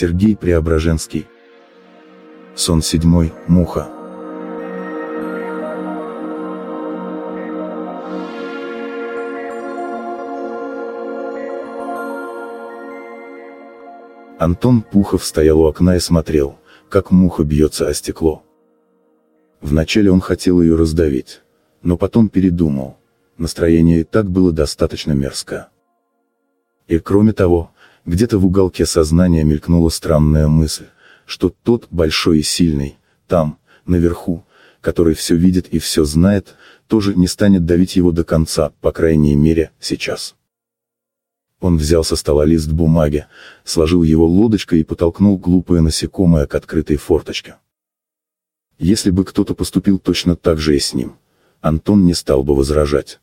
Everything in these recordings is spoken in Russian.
Сергей Преображенский. Сон седьмой, Муха. Антон Пухов стоял у окна и смотрел, как муха бьется о стекло. Вначале он хотел ее раздавить, но потом передумал. Настроение и так было достаточно мерзкое. И кроме того, где-то в уголке сознания мелькнула странная мысль, что тот, большой и сильный, там, наверху, который все видит и все знает, тоже не станет давить его до конца, по крайней мере, сейчас. Он взял со стола лист бумаги, сложил его лодочкой и потолкнул глупое насекомое к открытой форточке. Если бы кто-то поступил точно так же и с ним, Антон не стал бы возражать.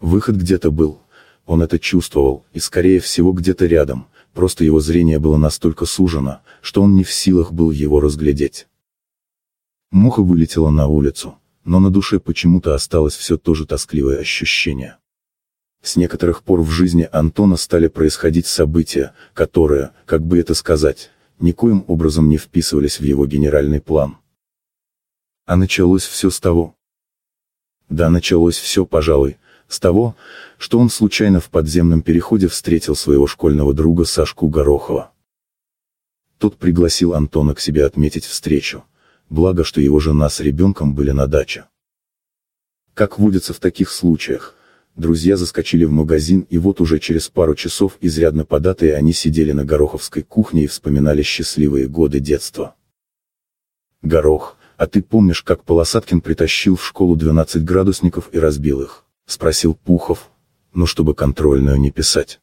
Выход где-то был, он это чувствовал, и скорее всего где-то рядом, просто его зрение было настолько сужено, что он не в силах был его разглядеть. Муха вылетела на улицу, но на душе почему-то осталось все то же тоскливое ощущение. С некоторых пор в жизни Антона стали происходить события, которые, как бы это сказать, никоим образом не вписывались в его генеральный план. А началось все с того. Да, началось все, пожалуй, с того, что он случайно в подземном переходе встретил своего школьного друга Сашку Горохова. Тот пригласил Антона к себе отметить встречу, благо что его жена с ребенком были на даче. Как водится в таких случаях, друзья заскочили в магазин и вот уже через пару часов изрядно податые они сидели на Гороховской кухне и вспоминали счастливые годы детства. Горох, а ты помнишь, как Полосаткин притащил в школу 12 градусников и разбил их? Спросил Пухов. Ну чтобы контрольную не писать.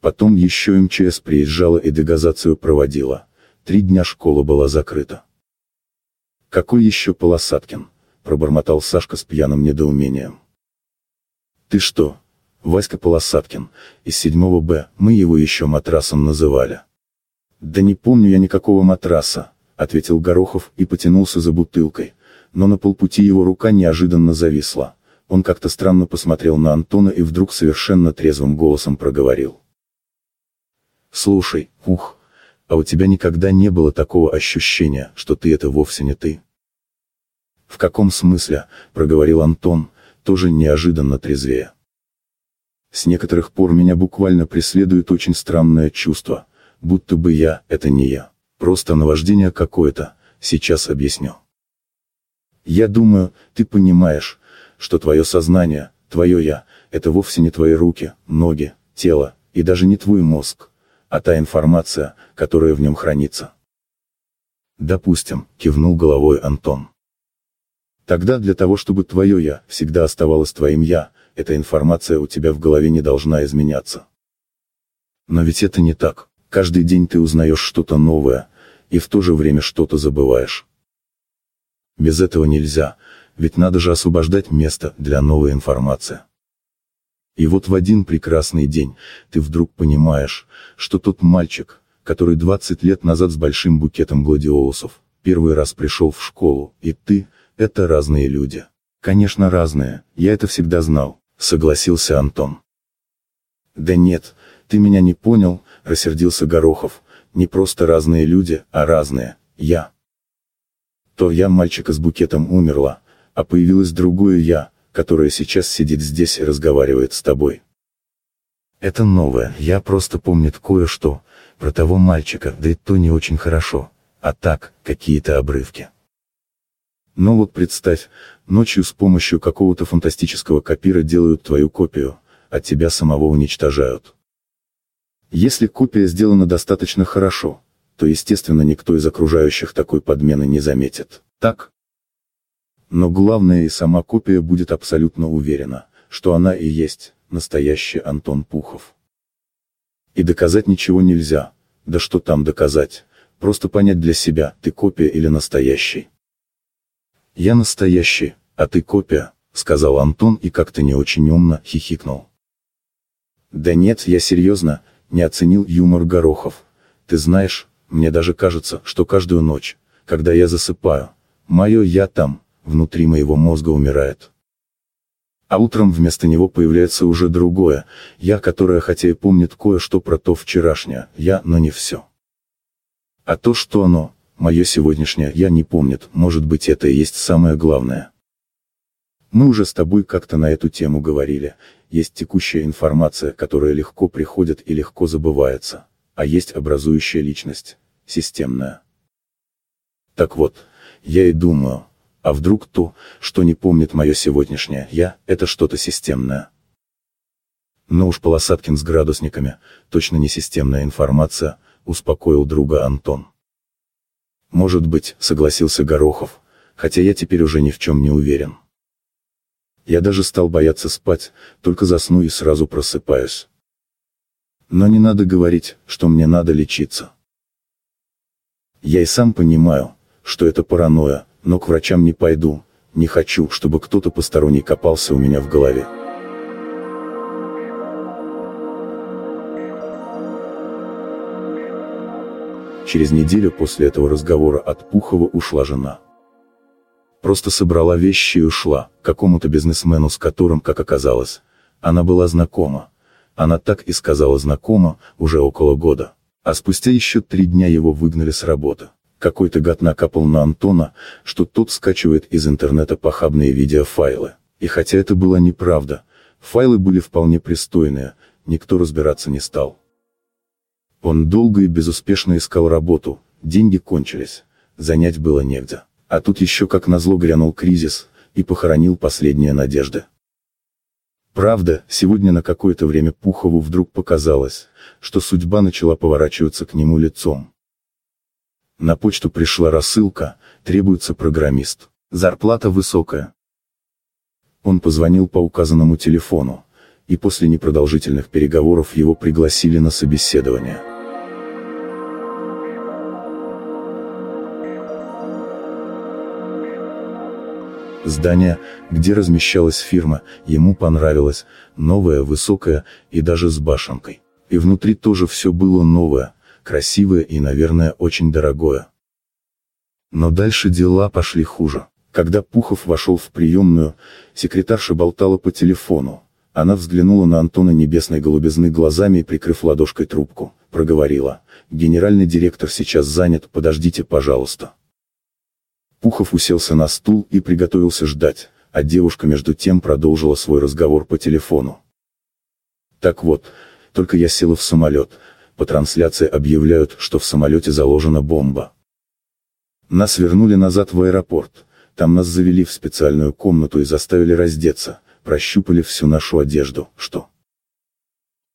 Потом еще МЧС приезжала и дегазацию проводила. Три дня школа была закрыта. Какой еще Полосаткин? Пробормотал Сашка с пьяным недоумением. Ты что? Васька Полосаткин, из 7 Б, мы его еще матрасом называли. Да не помню я никакого матраса, ответил Горохов и потянулся за бутылкой, но на полпути его рука неожиданно зависла. Он как-то странно посмотрел на Антона и вдруг совершенно трезвым голосом проговорил. «Слушай, ух, а у тебя никогда не было такого ощущения, что ты это вовсе не ты?» «В каком смысле?» – проговорил Антон, тоже неожиданно трезвее. «С некоторых пор меня буквально преследует очень странное чувство, будто бы я – это не я, просто наваждение какое-то, сейчас объясню. Я думаю, ты понимаешь, что твое сознание, твое «я», это вовсе не твои руки, ноги, тело, и даже не твой мозг, а та информация, которая в нем хранится. Допустим, кивнул головой Антон. Тогда для того, чтобы твое «я» всегда оставалось твоим «я», эта информация у тебя в голове не должна изменяться. Но ведь это не так. Каждый день ты узнаешь что-то новое, и в то же время что-то забываешь. Без этого нельзя, ведь надо же освобождать место для новой информации. И вот в один прекрасный день, ты вдруг понимаешь, что тот мальчик, который 20 лет назад с большим букетом гладиолусов, первый раз пришел в школу, и ты, это разные люди. Конечно разные, я это всегда знал, согласился Антон. Да нет, ты меня не понял, рассердился Горохов, не просто разные люди, а разные, я. То я мальчика с букетом умерла, а появилось другое «я», которое сейчас сидит здесь и разговаривает с тобой. Это новое, я просто помнит кое-что, про того мальчика, да и то не очень хорошо, а так, какие-то обрывки. Ну вот представь, ночью с помощью какого-то фантастического копира делают твою копию, а тебя самого уничтожают. Если копия сделана достаточно хорошо, то естественно никто из окружающих такой подмены не заметит, так? Но главное и сама копия будет абсолютно уверена, что она и есть, настоящий Антон Пухов. И доказать ничего нельзя, да что там доказать, просто понять для себя, ты копия или настоящий. Я настоящий, а ты копия, сказал Антон и как-то не очень умно хихикнул. Да нет, я серьезно, не оценил юмор Горохов. Ты знаешь, мне даже кажется, что каждую ночь, когда я засыпаю, мое «я» там, внутри моего мозга умирает. А утром вместо него появляется уже другое, я, которое хотя и помнит кое-что про то вчерашнее, я, но не все. А то, что оно, мое сегодняшнее, я не помнит, может быть это и есть самое главное. Мы уже с тобой как-то на эту тему говорили, есть текущая информация, которая легко приходит и легко забывается, а есть образующая личность, системная. Так вот, я и думаю, а вдруг то, что не помнит мое сегодняшнее «я», это что-то системное. Но уж Полосаткин с градусниками, точно не системная информация, успокоил друга Антон. Может быть, согласился Горохов, хотя я теперь уже ни в чем не уверен. Я даже стал бояться спать, только засну и сразу просыпаюсь. Но не надо говорить, что мне надо лечиться. Я и сам понимаю, что это паранойя, но к врачам не пойду, не хочу, чтобы кто-то посторонний копался у меня в голове. Через неделю после этого разговора от Пухова ушла жена. Просто собрала вещи и ушла, какому-то бизнесмену, с которым, как оказалось, она была знакома. Она так и сказала знакома, уже около года. А спустя еще три дня его выгнали с работы. Какой-то гад накапал на Антона, что тот скачивает из интернета похабные видеофайлы. И хотя это была неправда, файлы были вполне пристойные, никто разбираться не стал. Он долго и безуспешно искал работу, деньги кончились, занять было негде. А тут еще как назло грянул кризис, и похоронил последние надежды. Правда, сегодня на какое-то время Пухову вдруг показалось, что судьба начала поворачиваться к нему лицом. На почту пришла рассылка, требуется программист. Зарплата высокая. Он позвонил по указанному телефону, и после непродолжительных переговоров его пригласили на собеседование. Здание, где размещалась фирма, ему понравилось, новое, высокое, и даже с башенкой. И внутри тоже все было новое, красивое и, наверное, очень дорогое. Но дальше дела пошли хуже. Когда Пухов вошел в приемную, секретарша болтала по телефону. Она взглянула на Антона небесной голубизны глазами и, прикрыв ладошкой трубку, проговорила. «Генеральный директор сейчас занят, подождите, пожалуйста». Пухов уселся на стул и приготовился ждать, а девушка между тем продолжила свой разговор по телефону. Так вот, только я села в самолет, по трансляции объявляют, что в самолете заложена бомба. Нас вернули назад в аэропорт, там нас завели в специальную комнату и заставили раздеться, прощупали всю нашу одежду, что?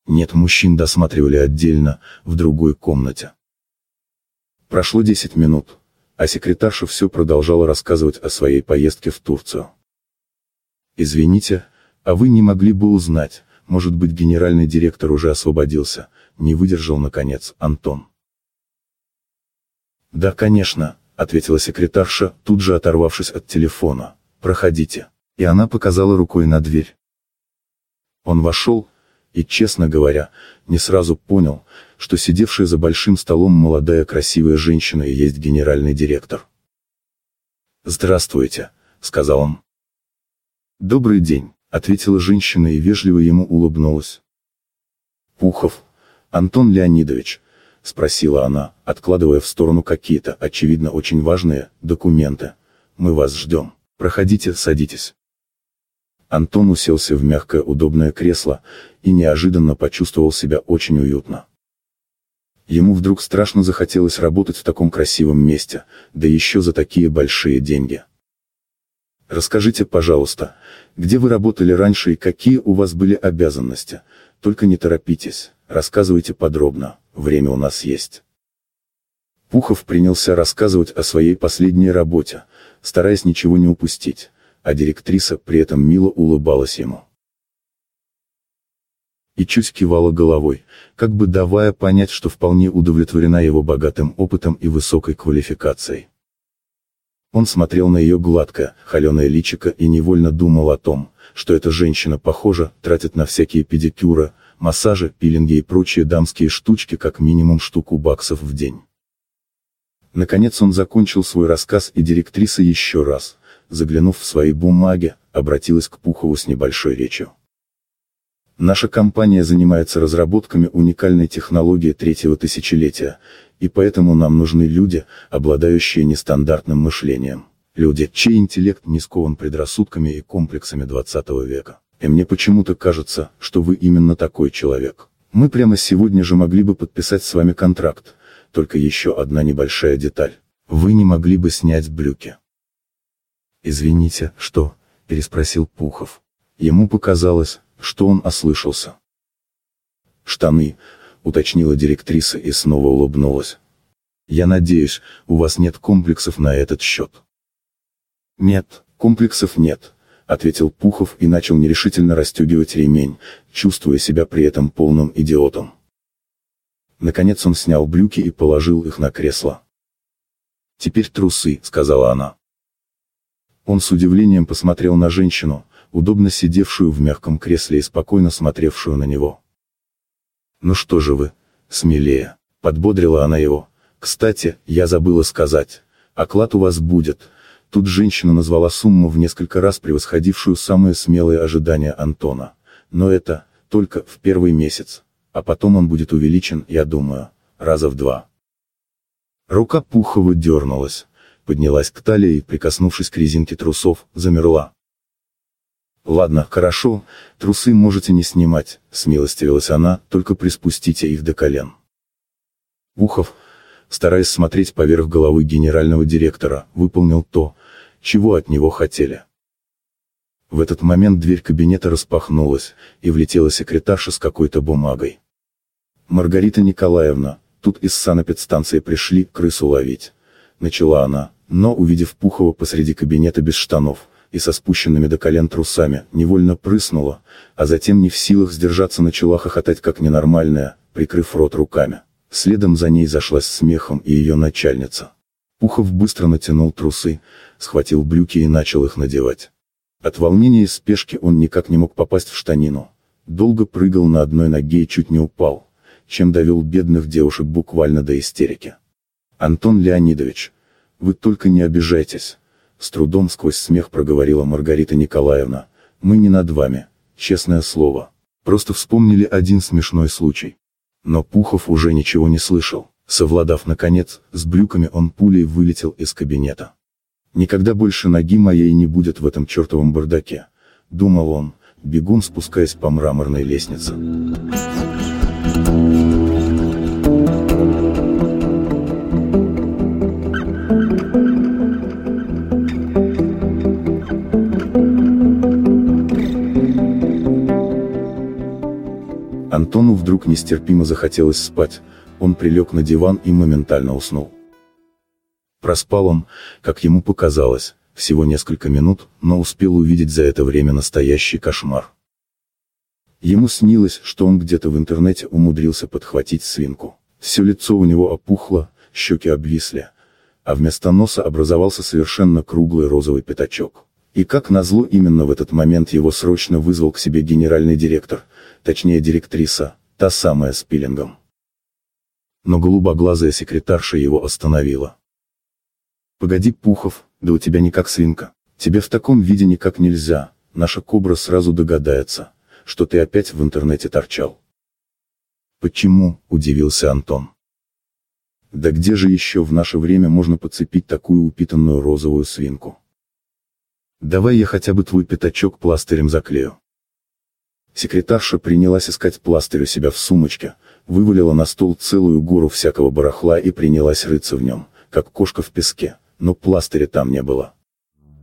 Нет, мужчин досматривали отдельно, в другой комнате. Прошло 10 минут, а секретарша все продолжала рассказывать о своей поездке в Турцию. Извините, а вы не могли бы узнать, может быть генеральный директор уже освободился, не выдержал наконец Антон. Да, конечно, ответила секретарша, тут же оторвавшись от телефона. Проходите. И она показала рукой на дверь. Он вошел, и, честно говоря, не сразу понял, что сидевшая за большим столом молодая красивая женщина и есть генеральный директор. «Здравствуйте», — сказал он. «Добрый день», — ответила женщина и вежливо ему улыбнулась. «Пухов, Антон Леонидович?» — спросила она, откладывая в сторону какие-то, очевидно очень важные, документы. «Мы вас ждем. Проходите, садитесь». Антон уселся в мягкое удобное кресло, и неожиданно почувствовал себя очень уютно. Ему вдруг страшно захотелось работать в таком красивом месте, да еще за такие большие деньги. Расскажите, пожалуйста, где вы работали раньше и какие у вас были обязанности, только не торопитесь, рассказывайте подробно, время у нас есть. Пухов принялся рассказывать о своей последней работе, стараясь ничего не упустить, а директриса при этом мило улыбалась ему. И чуть кивала головой, как бы давая понять, что вполне удовлетворена его богатым опытом и высокой квалификацией. Он смотрел на ее гладкое, холеное личико и невольно думал о том, что эта женщина, похоже, тратит на всякие педикюры, массажи, пилинги и прочие дамские штучки как минимум штуку баксов в день. Наконец он закончил свой рассказ и директриса еще раз, заглянув в свои бумаги, обратилась к Пухову с небольшой речью. Наша компания занимается разработками уникальной технологии третьего тысячелетия, и поэтому нам нужны люди, обладающие нестандартным мышлением. Люди, чей интеллект не скован предрассудками и комплексами 20 века. И мне почему-то кажется, что вы именно такой человек. Мы прямо сегодня же могли бы подписать с вами контракт, только еще одна небольшая деталь. Вы не могли бы снять брюки. Извините, что? переспросил Пухов. Ему показалось, что он ослышался. Штаны, уточнила директриса и снова улыбнулась. Я надеюсь, у вас нет комплексов на этот счет. Нет, комплексов нет, ответил Пухов и начал нерешительно расстегивать ремень, чувствуя себя при этом полным идиотом. Наконец он снял брюки и положил их на кресло. «Теперь трусы», — сказала она. Он с удивлением посмотрел на женщину, удобно сидевшую в мягком кресле и спокойно смотревшую на него. «Ну что же вы, смелее», — подбодрила она его. «Кстати, я забыла сказать, оклад у вас будет, Тут женщина назвала сумму в несколько раз превосходившую самые смелые ожидания Антона. Но это, только, в первый месяц. А потом он будет увеличен, я думаю, раза в два. Рука Пухова дернулась, поднялась к талии и, прикоснувшись к резинке трусов, замерла. «Ладно, хорошо, трусы можете не снимать», — смилостивилась она, — «только приспустите их до колен». Пухов, стараясь смотреть поверх головы генерального директора, выполнил то, чего от него хотели. В этот момент дверь кабинета распахнулась, и влетела секретарша с какой-то бумагой. «Маргарита Николаевна, тут из санэпидстанции пришли крысу ловить», — начала она, но, увидев Пухова посреди кабинета без штанов, и со спущенными до колен трусами, невольно прыснула, а затем не в силах сдержаться начала хохотать как ненормальная, прикрыв рот руками. Следом за ней зашлась смехом и ее начальница. Пухов быстро натянул трусы, схватил брюки и начал их надевать. От волнения и спешки он никак не мог попасть в штанину. Долго прыгал на одной ноге и чуть не упал, чем довел бедных девушек буквально до истерики. «Антон Леонидович, вы только не обижайтесь», — с трудом сквозь смех проговорила Маргарита Николаевна, «мы не над вами, честное слово, просто вспомнили один смешной случай». Но Пухов уже ничего не слышал. Совладав наконец, с брюками он пулей вылетел из кабинета. Никогда больше ноги моей не будет в этом чертовом бардаке, думал он, бегом спускаясь по мраморной лестнице. Антону вдруг нестерпимо захотелось спать, он прилег на диван и моментально уснул. Проспал он, как ему показалось, всего несколько минут, но успел увидеть за это время настоящий кошмар. Ему снилось, что он где-то в интернете умудрился подхватить свинку. Все лицо у него опухло, щеки обвисли, а вместо носа образовался совершенно круглый розовый пятачок. И как назло именно в этот момент его срочно вызвал к себе генеральный директор, точнее директриса, та самая с пилингом но голубоглазая секретарша его остановила. «Погоди, Пухов, да у тебя никак свинка. Тебе в таком виде никак нельзя, наша кобра сразу догадается, что ты опять в интернете торчал». «Почему?» – удивился Антон. «Да где же еще в наше время можно подцепить такую упитанную розовую свинку?» «Давай я хотя бы твой пятачок пластырем заклею». Секретарша принялась искать пластырь у себя в сумочке, вывалила на стол целую гору всякого барахла и принялась рыться в нем, как кошка в песке, но пластыря там не было.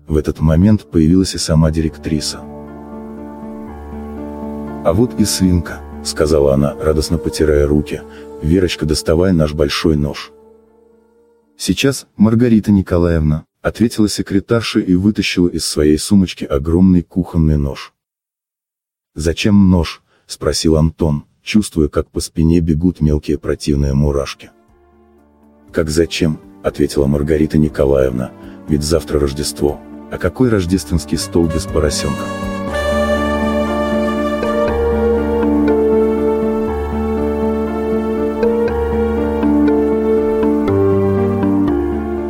В этот момент появилась и сама директриса. «А вот и свинка», — сказала она, радостно потирая руки, — «Верочка, доставай наш большой нож». «Сейчас, Маргарита Николаевна», — ответила секретарша и вытащила из своей сумочки огромный кухонный нож. «Зачем нож?» — спросил Антон, чувствуя, как по спине бегут мелкие противные мурашки. «Как зачем?» — ответила Маргарита Николаевна, — «ведь завтра Рождество, а какой рождественский стол без поросенка?»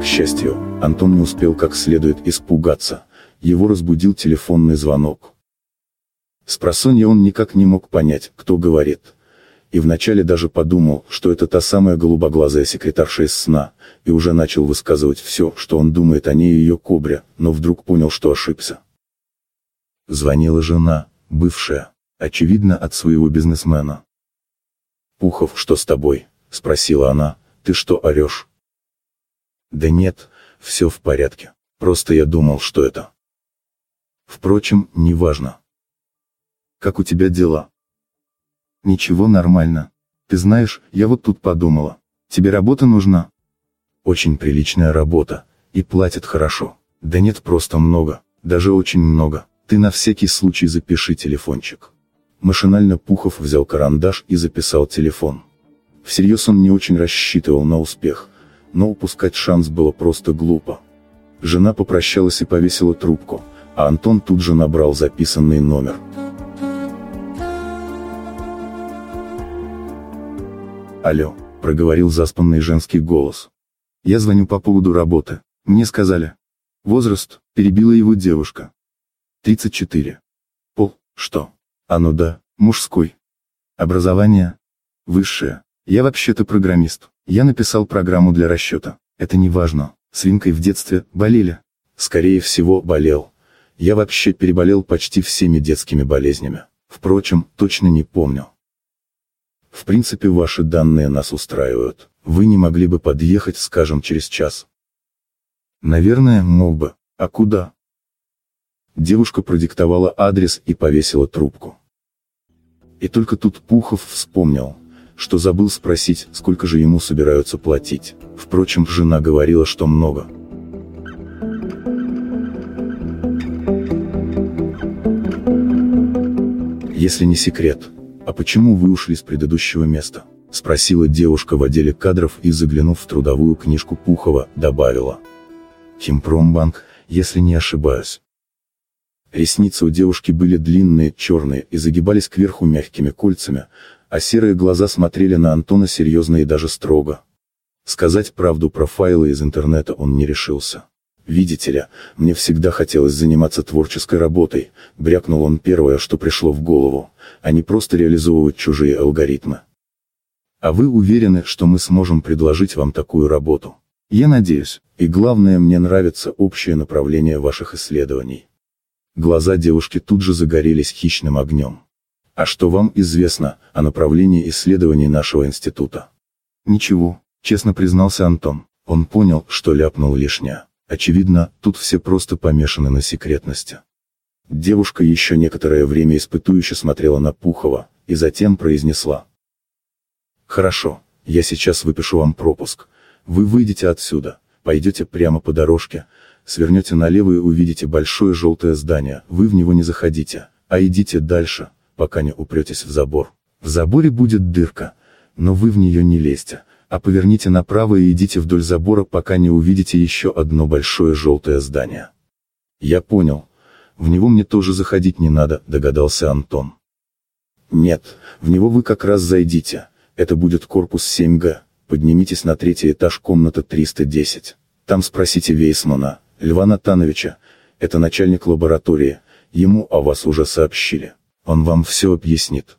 К счастью, Антон не успел как следует испугаться — его разбудил телефонный звонок. С просонья он никак не мог понять, кто говорит. И вначале даже подумал, что это та самая голубоглазая секретарша из сна, и уже начал высказывать все, что он думает о ней и ее кобре, но вдруг понял, что ошибся. Звонила жена, бывшая, очевидно от своего бизнесмена. «Пухов, что с тобой?» — спросила она, — «ты что орешь?» «Да нет, все в порядке, просто я думал, что это». Впрочем, неважно. «Как у тебя дела?» «Ничего, нормально. Ты знаешь, я вот тут подумала. Тебе работа нужна?» «Очень приличная работа, и платят хорошо. Да нет, просто много, даже очень много. Ты на всякий случай запиши телефончик». Машинально Пухов взял карандаш и записал телефон. Всерьез он не очень рассчитывал на успех, но упускать шанс было просто глупо. Жена попрощалась и повесила трубку, а Антон тут же набрал записанный номер. «Алло», — проговорил заспанный женский голос. «Я звоню по поводу работы. Мне сказали. Возраст, перебила его девушка. 34. Пол, что? А ну да, мужской. Образование? Высшее. Я вообще-то программист. Я написал программу для расчета. Это не важно. Свинкой в детстве болели. Скорее всего, болел. Я вообще переболел почти всеми детскими болезнями. Впрочем, точно не помню. В принципе ваши данные нас устраивают. Вы не могли бы подъехать, скажем, через час. Наверное, мог бы. А куда? Девушка продиктовала адрес и повесила трубку. И только тут Пухов вспомнил, что забыл спросить, сколько же ему собираются платить. Впрочем, жена говорила, что много. Если не секрет, «А почему вы ушли с предыдущего места?» – спросила девушка в отделе кадров и, заглянув в трудовую книжку Пухова, добавила. «Химпромбанк, если не ошибаюсь». Ресницы у девушки были длинные, черные, и загибались кверху мягкими кольцами, а серые глаза смотрели на Антона серьезно и даже строго. Сказать правду про файлы из интернета он не решился. «Видите ли, мне всегда хотелось заниматься творческой работой», — брякнул он первое, что пришло в голову, а не просто реализовывать чужие алгоритмы. «А вы уверены, что мы сможем предложить вам такую работу?» «Я надеюсь, и главное, мне нравится общее направление ваших исследований». Глаза девушки тут же загорелись хищным огнем. «А что вам известно о направлении исследований нашего института?» «Ничего», — честно признался Антон. Он понял, что ляпнул лишнее. Очевидно, тут все просто помешаны на секретности. Девушка еще некоторое время испытующе смотрела на Пухова, и затем произнесла. «Хорошо, я сейчас выпишу вам пропуск. Вы выйдете отсюда, пойдете прямо по дорожке, свернете налево и увидите большое желтое здание, вы в него не заходите, а идите дальше, пока не упретесь в забор. В заборе будет дырка, но вы в нее не лезьте, а поверните направо и идите вдоль забора, пока не увидите еще одно большое желтое здание. Я понял. В него мне тоже заходить не надо, догадался Антон. Нет, в него вы как раз зайдите. Это будет корпус 7Г. Поднимитесь на третий этаж комната 310. Там спросите Вейсмана, Льва Натановича. Это начальник лаборатории. Ему о вас уже сообщили. Он вам все объяснит.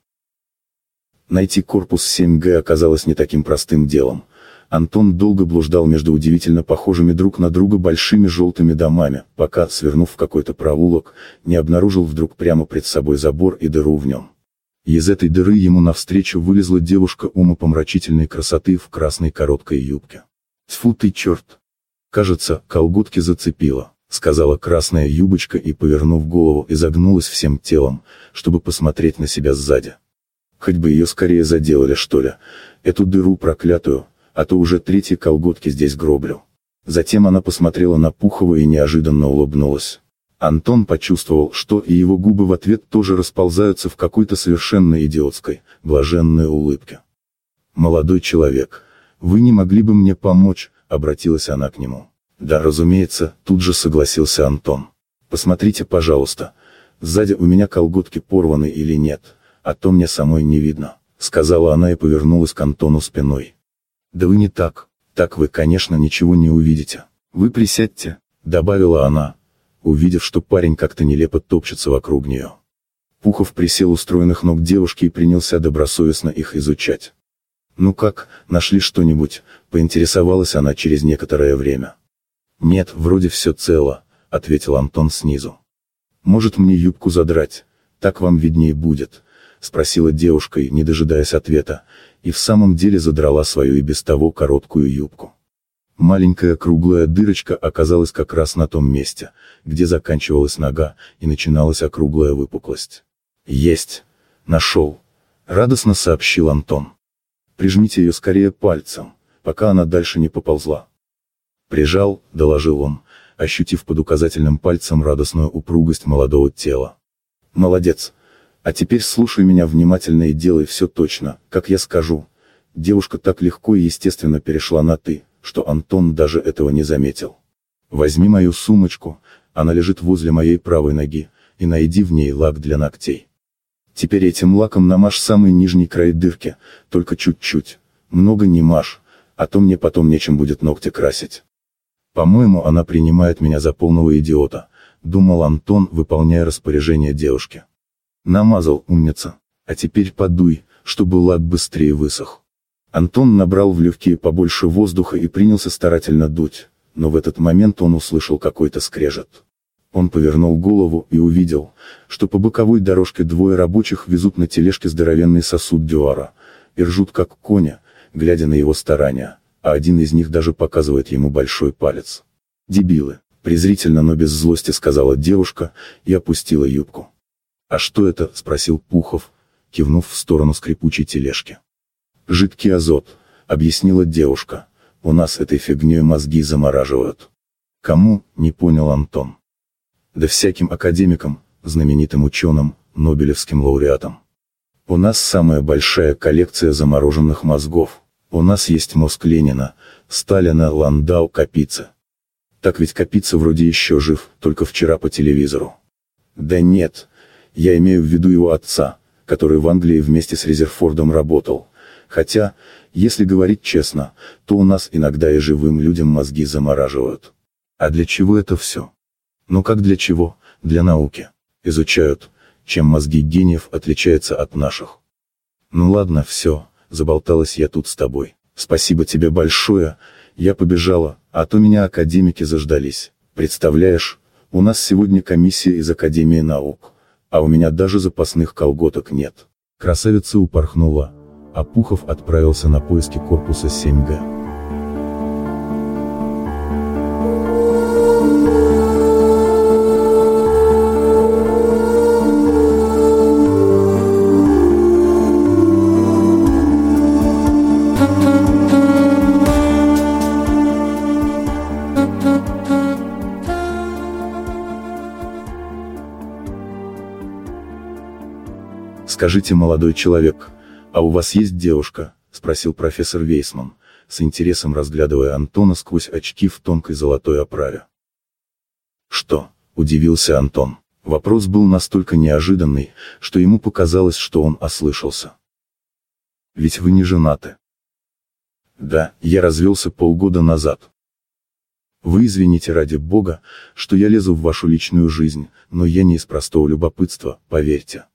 Найти корпус 7Г оказалось не таким простым делом. Антон долго блуждал между удивительно похожими друг на друга большими желтыми домами, пока, свернув в какой-то проулок, не обнаружил вдруг прямо пред собой забор и дыру в нем. Из этой дыры ему навстречу вылезла девушка умопомрачительной красоты в красной короткой юбке. «Тьфу ты черт! Кажется, колготки зацепила», — сказала красная юбочка и, повернув голову, изогнулась всем телом, чтобы посмотреть на себя сзади. Хоть бы ее скорее заделали что ли, эту дыру проклятую, а то уже третьи колготки здесь гроблю. Затем она посмотрела на Пухова и неожиданно улыбнулась. Антон почувствовал, что и его губы в ответ тоже расползаются в какой-то совершенно идиотской, блаженной улыбке. «Молодой человек, вы не могли бы мне помочь?» — обратилась она к нему. «Да, разумеется», — тут же согласился Антон. «Посмотрите, пожалуйста, сзади у меня колготки порваны или нет, а то мне самой не видно», — сказала она и повернулась к Антону спиной. «Да вы не так, так вы, конечно, ничего не увидите. Вы присядьте», — добавила она, увидев, что парень как-то нелепо топчется вокруг нее. Пухов присел у стройных ног девушки и принялся добросовестно их изучать. «Ну как, нашли что-нибудь?» – поинтересовалась она через некоторое время. «Нет, вроде все цело», – ответил Антон снизу. «Может мне юбку задрать? Так вам виднее будет», – спросила девушка не дожидаясь ответа, и в самом деле задрала свою и без того короткую юбку. Маленькая круглая дырочка оказалась как раз на том месте, где заканчивалась нога, и начиналась округлая выпуклость. «Есть! Нашел!» — радостно сообщил Антон. «Прижмите ее скорее пальцем, пока она дальше не поползла». «Прижал», — доложил он, ощутив под указательным пальцем радостную упругость молодого тела. «Молодец! А теперь слушай меня внимательно и делай все точно, как я скажу». Девушка так легко и естественно перешла на «ты», что Антон даже этого не заметил. «Возьми мою сумочку, она лежит возле моей правой ноги, и найди в ней лак для ногтей. Теперь этим лаком намажь самый нижний край дырки, только чуть-чуть. Много не мажь, а то мне потом нечем будет ногти красить. По-моему, она принимает меня за полного идиота, думал Антон, выполняя распоряжение девушки. Намазал, умница. А теперь подуй, чтобы лак быстрее высох. Антон набрал в легкие побольше воздуха и принялся старательно дуть, но в этот момент он услышал какой-то скрежет. Он повернул голову и увидел, что по боковой дорожке двое рабочих везут на тележке здоровенный сосуд дюара, и ржут как коня, глядя на его старания, а один из них даже показывает ему большой палец. «Дебилы!» – презрительно, но без злости сказала девушка, и опустила юбку. «А что это?» – спросил Пухов, кивнув в сторону скрипучей тележки. Жидкий азот, объяснила девушка. У нас этой фигней мозги замораживают. Кому, не понял Антон. Да всяким академикам, знаменитым ученым, Нобелевским лауреатам. У нас самая большая коллекция замороженных мозгов. У нас есть мозг Ленина, Сталина, Ландау, Капица. Так ведь Капица вроде еще жив, только вчера по телевизору. Да нет, я имею в виду его отца, который в Англии вместе с Резерфордом работал. Хотя, если говорить честно, то у нас иногда и живым людям мозги замораживают. А для чего это все? Ну как для чего? Для науки. Изучают, чем мозги гениев отличаются от наших. Ну ладно, все, заболталась я тут с тобой. Спасибо тебе большое, я побежала, а то меня академики заждались. Представляешь, у нас сегодня комиссия из Академии наук, а у меня даже запасных колготок нет. Красавица упорхнула, а Пухов отправился на поиски корпуса 7Г. Скажите, молодой человек, «А у вас есть девушка?» – спросил профессор Вейсман, с интересом разглядывая Антона сквозь очки в тонкой золотой оправе. «Что?» – удивился Антон. Вопрос был настолько неожиданный, что ему показалось, что он ослышался. «Ведь вы не женаты». «Да, я развелся полгода назад». «Вы извините ради бога, что я лезу в вашу личную жизнь, но я не из простого любопытства, поверьте».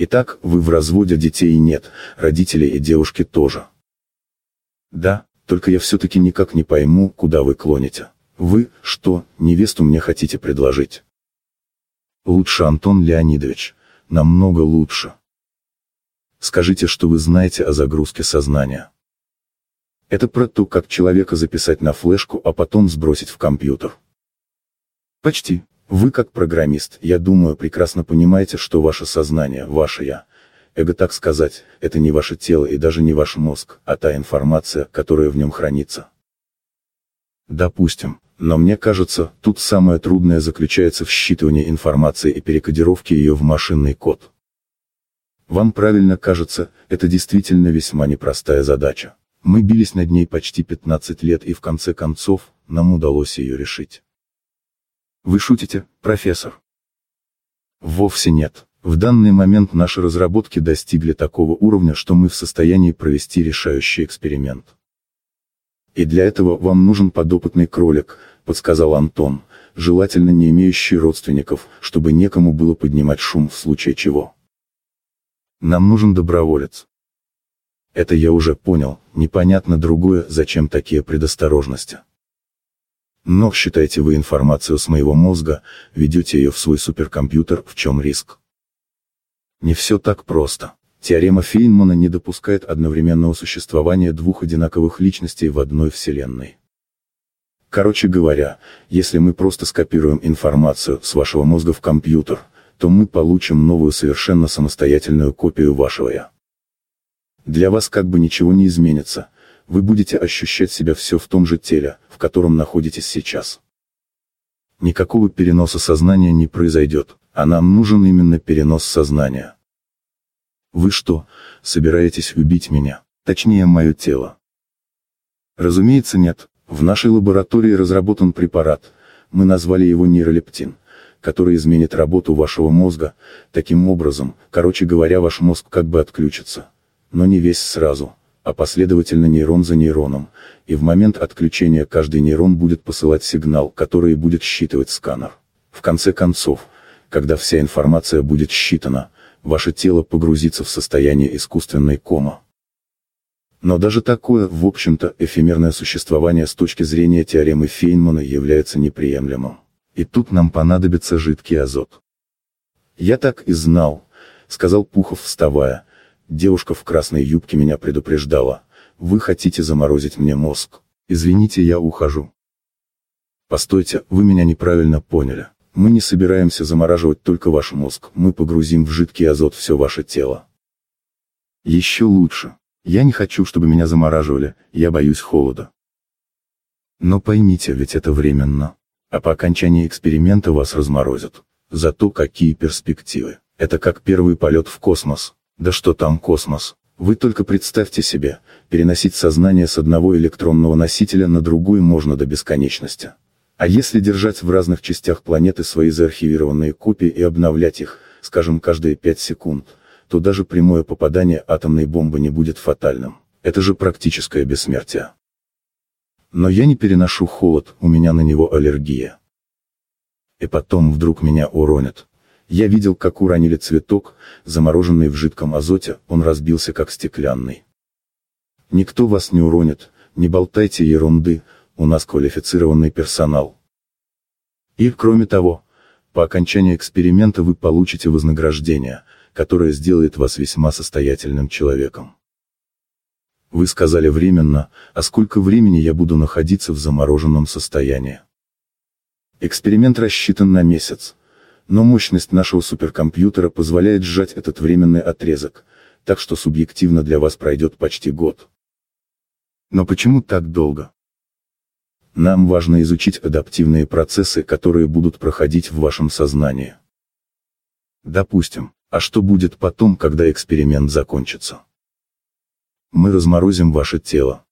Итак, вы в разводе детей нет, родителей и девушки тоже. Да, только я все-таки никак не пойму, куда вы клоните. Вы, что, невесту мне хотите предложить? Лучше, Антон Леонидович. Намного лучше. Скажите, что вы знаете о загрузке сознания. Это про то, как человека записать на флешку, а потом сбросить в компьютер. Почти. Вы как программист, я думаю, прекрасно понимаете, что ваше сознание, ваше я, эго так сказать, это не ваше тело и даже не ваш мозг, а та информация, которая в нем хранится. Допустим, но мне кажется, тут самое трудное заключается в считывании информации и перекодировке ее в машинный код. Вам правильно кажется, это действительно весьма непростая задача. Мы бились над ней почти 15 лет и в конце концов, нам удалось ее решить. Вы шутите, профессор? Вовсе нет. В данный момент наши разработки достигли такого уровня, что мы в состоянии провести решающий эксперимент. И для этого вам нужен подопытный кролик, подсказал Антон, желательно не имеющие родственников, чтобы некому было поднимать шум в случае чего. Нам нужен доброволец. Это я уже понял, непонятно другое, зачем такие предосторожности. Но считайте вы информацию с моего мозга, ведете ее в свой суперкомпьютер, в чем риск? Не все так просто. Теорема Фейнмана не допускает одновременного существования двух одинаковых личностей в одной вселенной. Короче говоря, если мы просто скопируем информацию с вашего мозга в компьютер, то мы получим новую совершенно самостоятельную копию вашего «я». Для вас как бы ничего не изменится, вы будете ощущать себя все в том же теле, в котором находитесь сейчас. Никакого переноса сознания не произойдет, а нам нужен именно перенос сознания. Вы что, собираетесь убить меня, точнее мое тело? Разумеется нет, в нашей лаборатории разработан препарат, мы назвали его нейролептин, который изменит работу вашего мозга, таким образом, короче говоря ваш мозг как бы отключится. Но не весь сразу, а последовательно нейрон за нейроном, и в момент отключения каждый нейрон будет посылать сигнал, который будет считывать сканер. В конце концов, когда вся информация будет считана, ваше тело погрузится в состояние искусственной кома. Но даже такое, в общем-то, эфемерное существование с точки зрения теоремы Фейнмана является неприемлемым. И тут нам понадобится жидкий азот. Я так и знал, сказал Пухов вставая. Девушка в красной юбке меня предупреждала. Вы хотите заморозить мне мозг. Извините, я ухожу. Постойте, вы меня неправильно поняли. Мы не собираемся замораживать только ваш мозг, мы погрузим в жидкий азот все ваше тело. Еще лучше. Я не хочу, чтобы меня замораживали, я боюсь холода. Но поймите, ведь это временно. А по окончании эксперимента вас разморозят. Зато какие перспективы. Это как первый полет в космос. Да что там космос. Вы только представьте себе, переносить сознание с одного электронного носителя на другой можно до бесконечности. А если держать в разных частях планеты свои заархивированные копии и обновлять их, скажем каждые 5 секунд, то даже прямое попадание атомной бомбы не будет фатальным. Это же практическое бессмертие. Но я не переношу холод, у меня на него аллергия. И потом вдруг меня уронят. Я видел, как уронили цветок, замороженный в жидком азоте, он разбился как стеклянный. Никто вас не уронит, не болтайте ерунды, у нас квалифицированный персонал. И, кроме того, по окончании эксперимента вы получите вознаграждение, которое сделает вас весьма состоятельным человеком. Вы сказали временно, а сколько времени я буду находиться в замороженном состоянии? Эксперимент рассчитан на месяц. Но мощность нашего суперкомпьютера позволяет сжать этот временный отрезок, так что субъективно для вас пройдет почти год. Но почему так долго? Нам важно изучить адаптивные процессы, которые будут проходить в вашем сознании. Допустим, а что будет потом, когда эксперимент закончится? Мы разморозим ваше тело.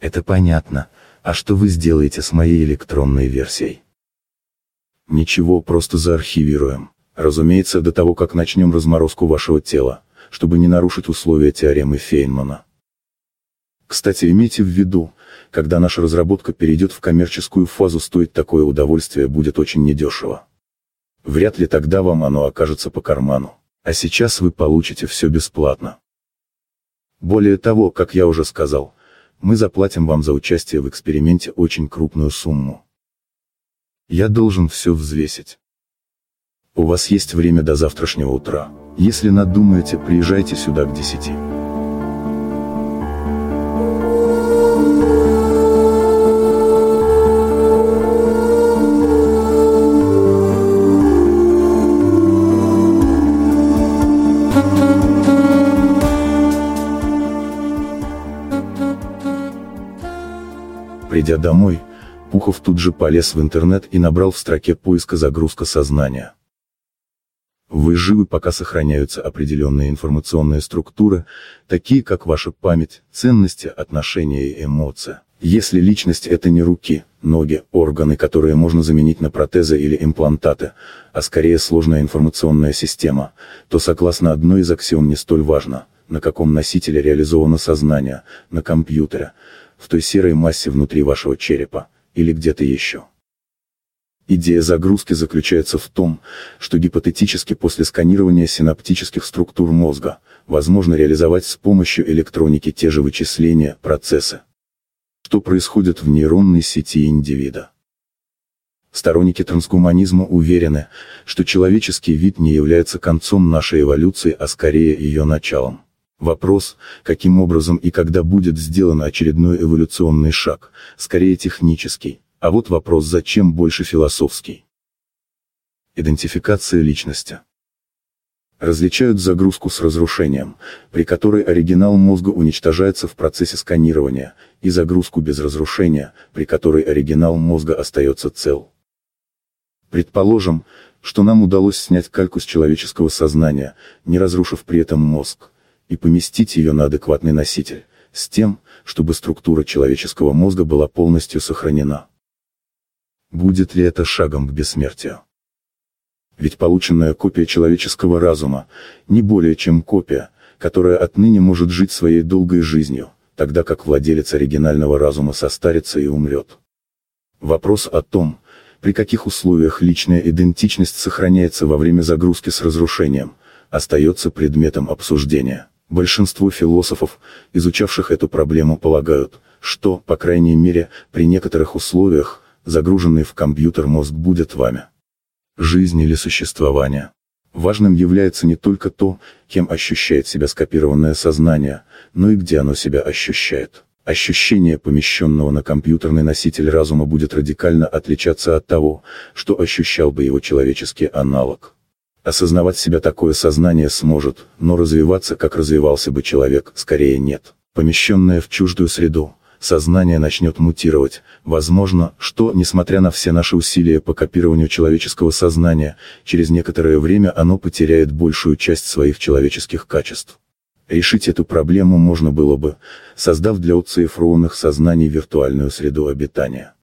Это понятно. А что вы сделаете с моей электронной версией? Ничего, просто заархивируем. Разумеется, до того, как начнем разморозку вашего тела, чтобы не нарушить условия теоремы Фейнмана. Кстати, имейте в виду, когда наша разработка перейдет в коммерческую фазу, стоить такое удовольствие будет очень недешево. Вряд ли тогда вам оно окажется по карману. А сейчас вы получите все бесплатно. Более того, как я уже сказал, мы заплатим вам за участие в эксперименте очень крупную сумму. Я должен все взвесить. У вас есть время до завтрашнего утра. Если надумаете, приезжайте сюда к 10. Придя домой, Пухов тут же полез в интернет и набрал в строке поиска загрузка сознания. Вы живы пока сохраняются определенные информационные структуры, такие как ваша память, ценности, отношения и эмоции. Если личность это не руки, ноги, органы, которые можно заменить на протезы или имплантаты, а скорее сложная информационная система, то согласно одной из аксиом не столь важно, на каком носителе реализовано сознание, на компьютере, в той серой массе внутри вашего черепа, или где-то еще. Идея загрузки заключается в том, что гипотетически после сканирования синаптических структур мозга, возможно реализовать с помощью электроники те же вычисления, процессы, что происходит в нейронной сети индивида. Сторонники трансгуманизма уверены, что человеческий вид не является концом нашей эволюции, а скорее ее началом. Вопрос, каким образом и когда будет сделан очередной эволюционный шаг, скорее технический, а вот вопрос зачем больше философский. Идентификация личности. Различают загрузку с разрушением, при которой оригинал мозга уничтожается в процессе сканирования, и загрузку без разрушения, при которой оригинал мозга остается цел. Предположим, что нам удалось снять кальку с человеческого сознания, не разрушив при этом мозг, и поместить ее на адекватный носитель, с тем, чтобы структура человеческого мозга была полностью сохранена. Будет ли это шагом к бессмертию? Ведь полученная копия человеческого разума, не более чем копия, которая отныне может жить своей долгой жизнью, тогда как владелец оригинального разума состарится и умрет. Вопрос о том, при каких условиях личная идентичность сохраняется во время загрузки с разрушением, остается предметом обсуждения. Большинство философов, изучавших эту проблему полагают, что, по крайней мере, при некоторых условиях, загруженный в компьютер мозг будет вами. Жизнь или существование. Важным является не только то, кем ощущает себя скопированное сознание, но и где оно себя ощущает. Ощущение помещенного на компьютерный носитель разума будет радикально отличаться от того, что ощущал бы его человеческий аналог. Осознавать себя такое сознание сможет, но развиваться, как развивался бы человек, скорее нет. Помещенное в чуждую среду, сознание начнет мутировать, возможно, что, несмотря на все наши усилия по копированию человеческого сознания, через некоторое время оно потеряет большую часть своих человеческих качеств. Решить эту проблему можно было бы, создав для оцифрованных сознаний виртуальную среду обитания.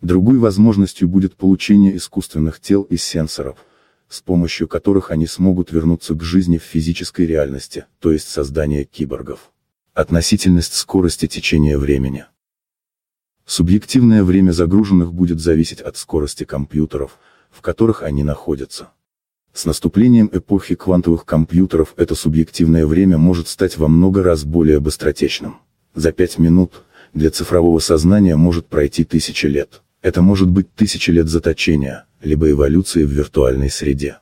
Другой возможностью будет получение искусственных тел и сенсоров – с помощью которых они смогут вернуться к жизни в физической реальности, то есть создание киборгов. Относительность скорости течения времени. Субъективное время загруженных будет зависеть от скорости компьютеров, в которых они находятся. С наступлением эпохи квантовых компьютеров это субъективное время может стать во много раз более быстротечным. За пять минут, для цифрового сознания может пройти тысячи лет. Это может быть тысячи лет заточения, либо эволюции в виртуальной среде.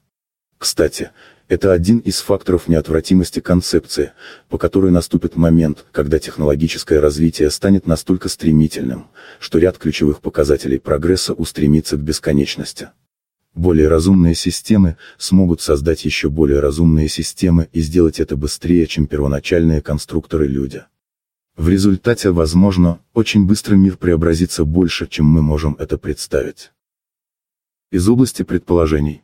Кстати, это один из факторов неотвратимости концепции, по которой наступит момент, когда технологическое развитие станет настолько стремительным, что ряд ключевых показателей прогресса устремится к бесконечности. Более разумные системы смогут создать еще более разумные системы и сделать это быстрее, чем первоначальные конструкторы-люди. В результате, возможно, очень быстро мир преобразится больше, чем мы можем это представить из области предположений.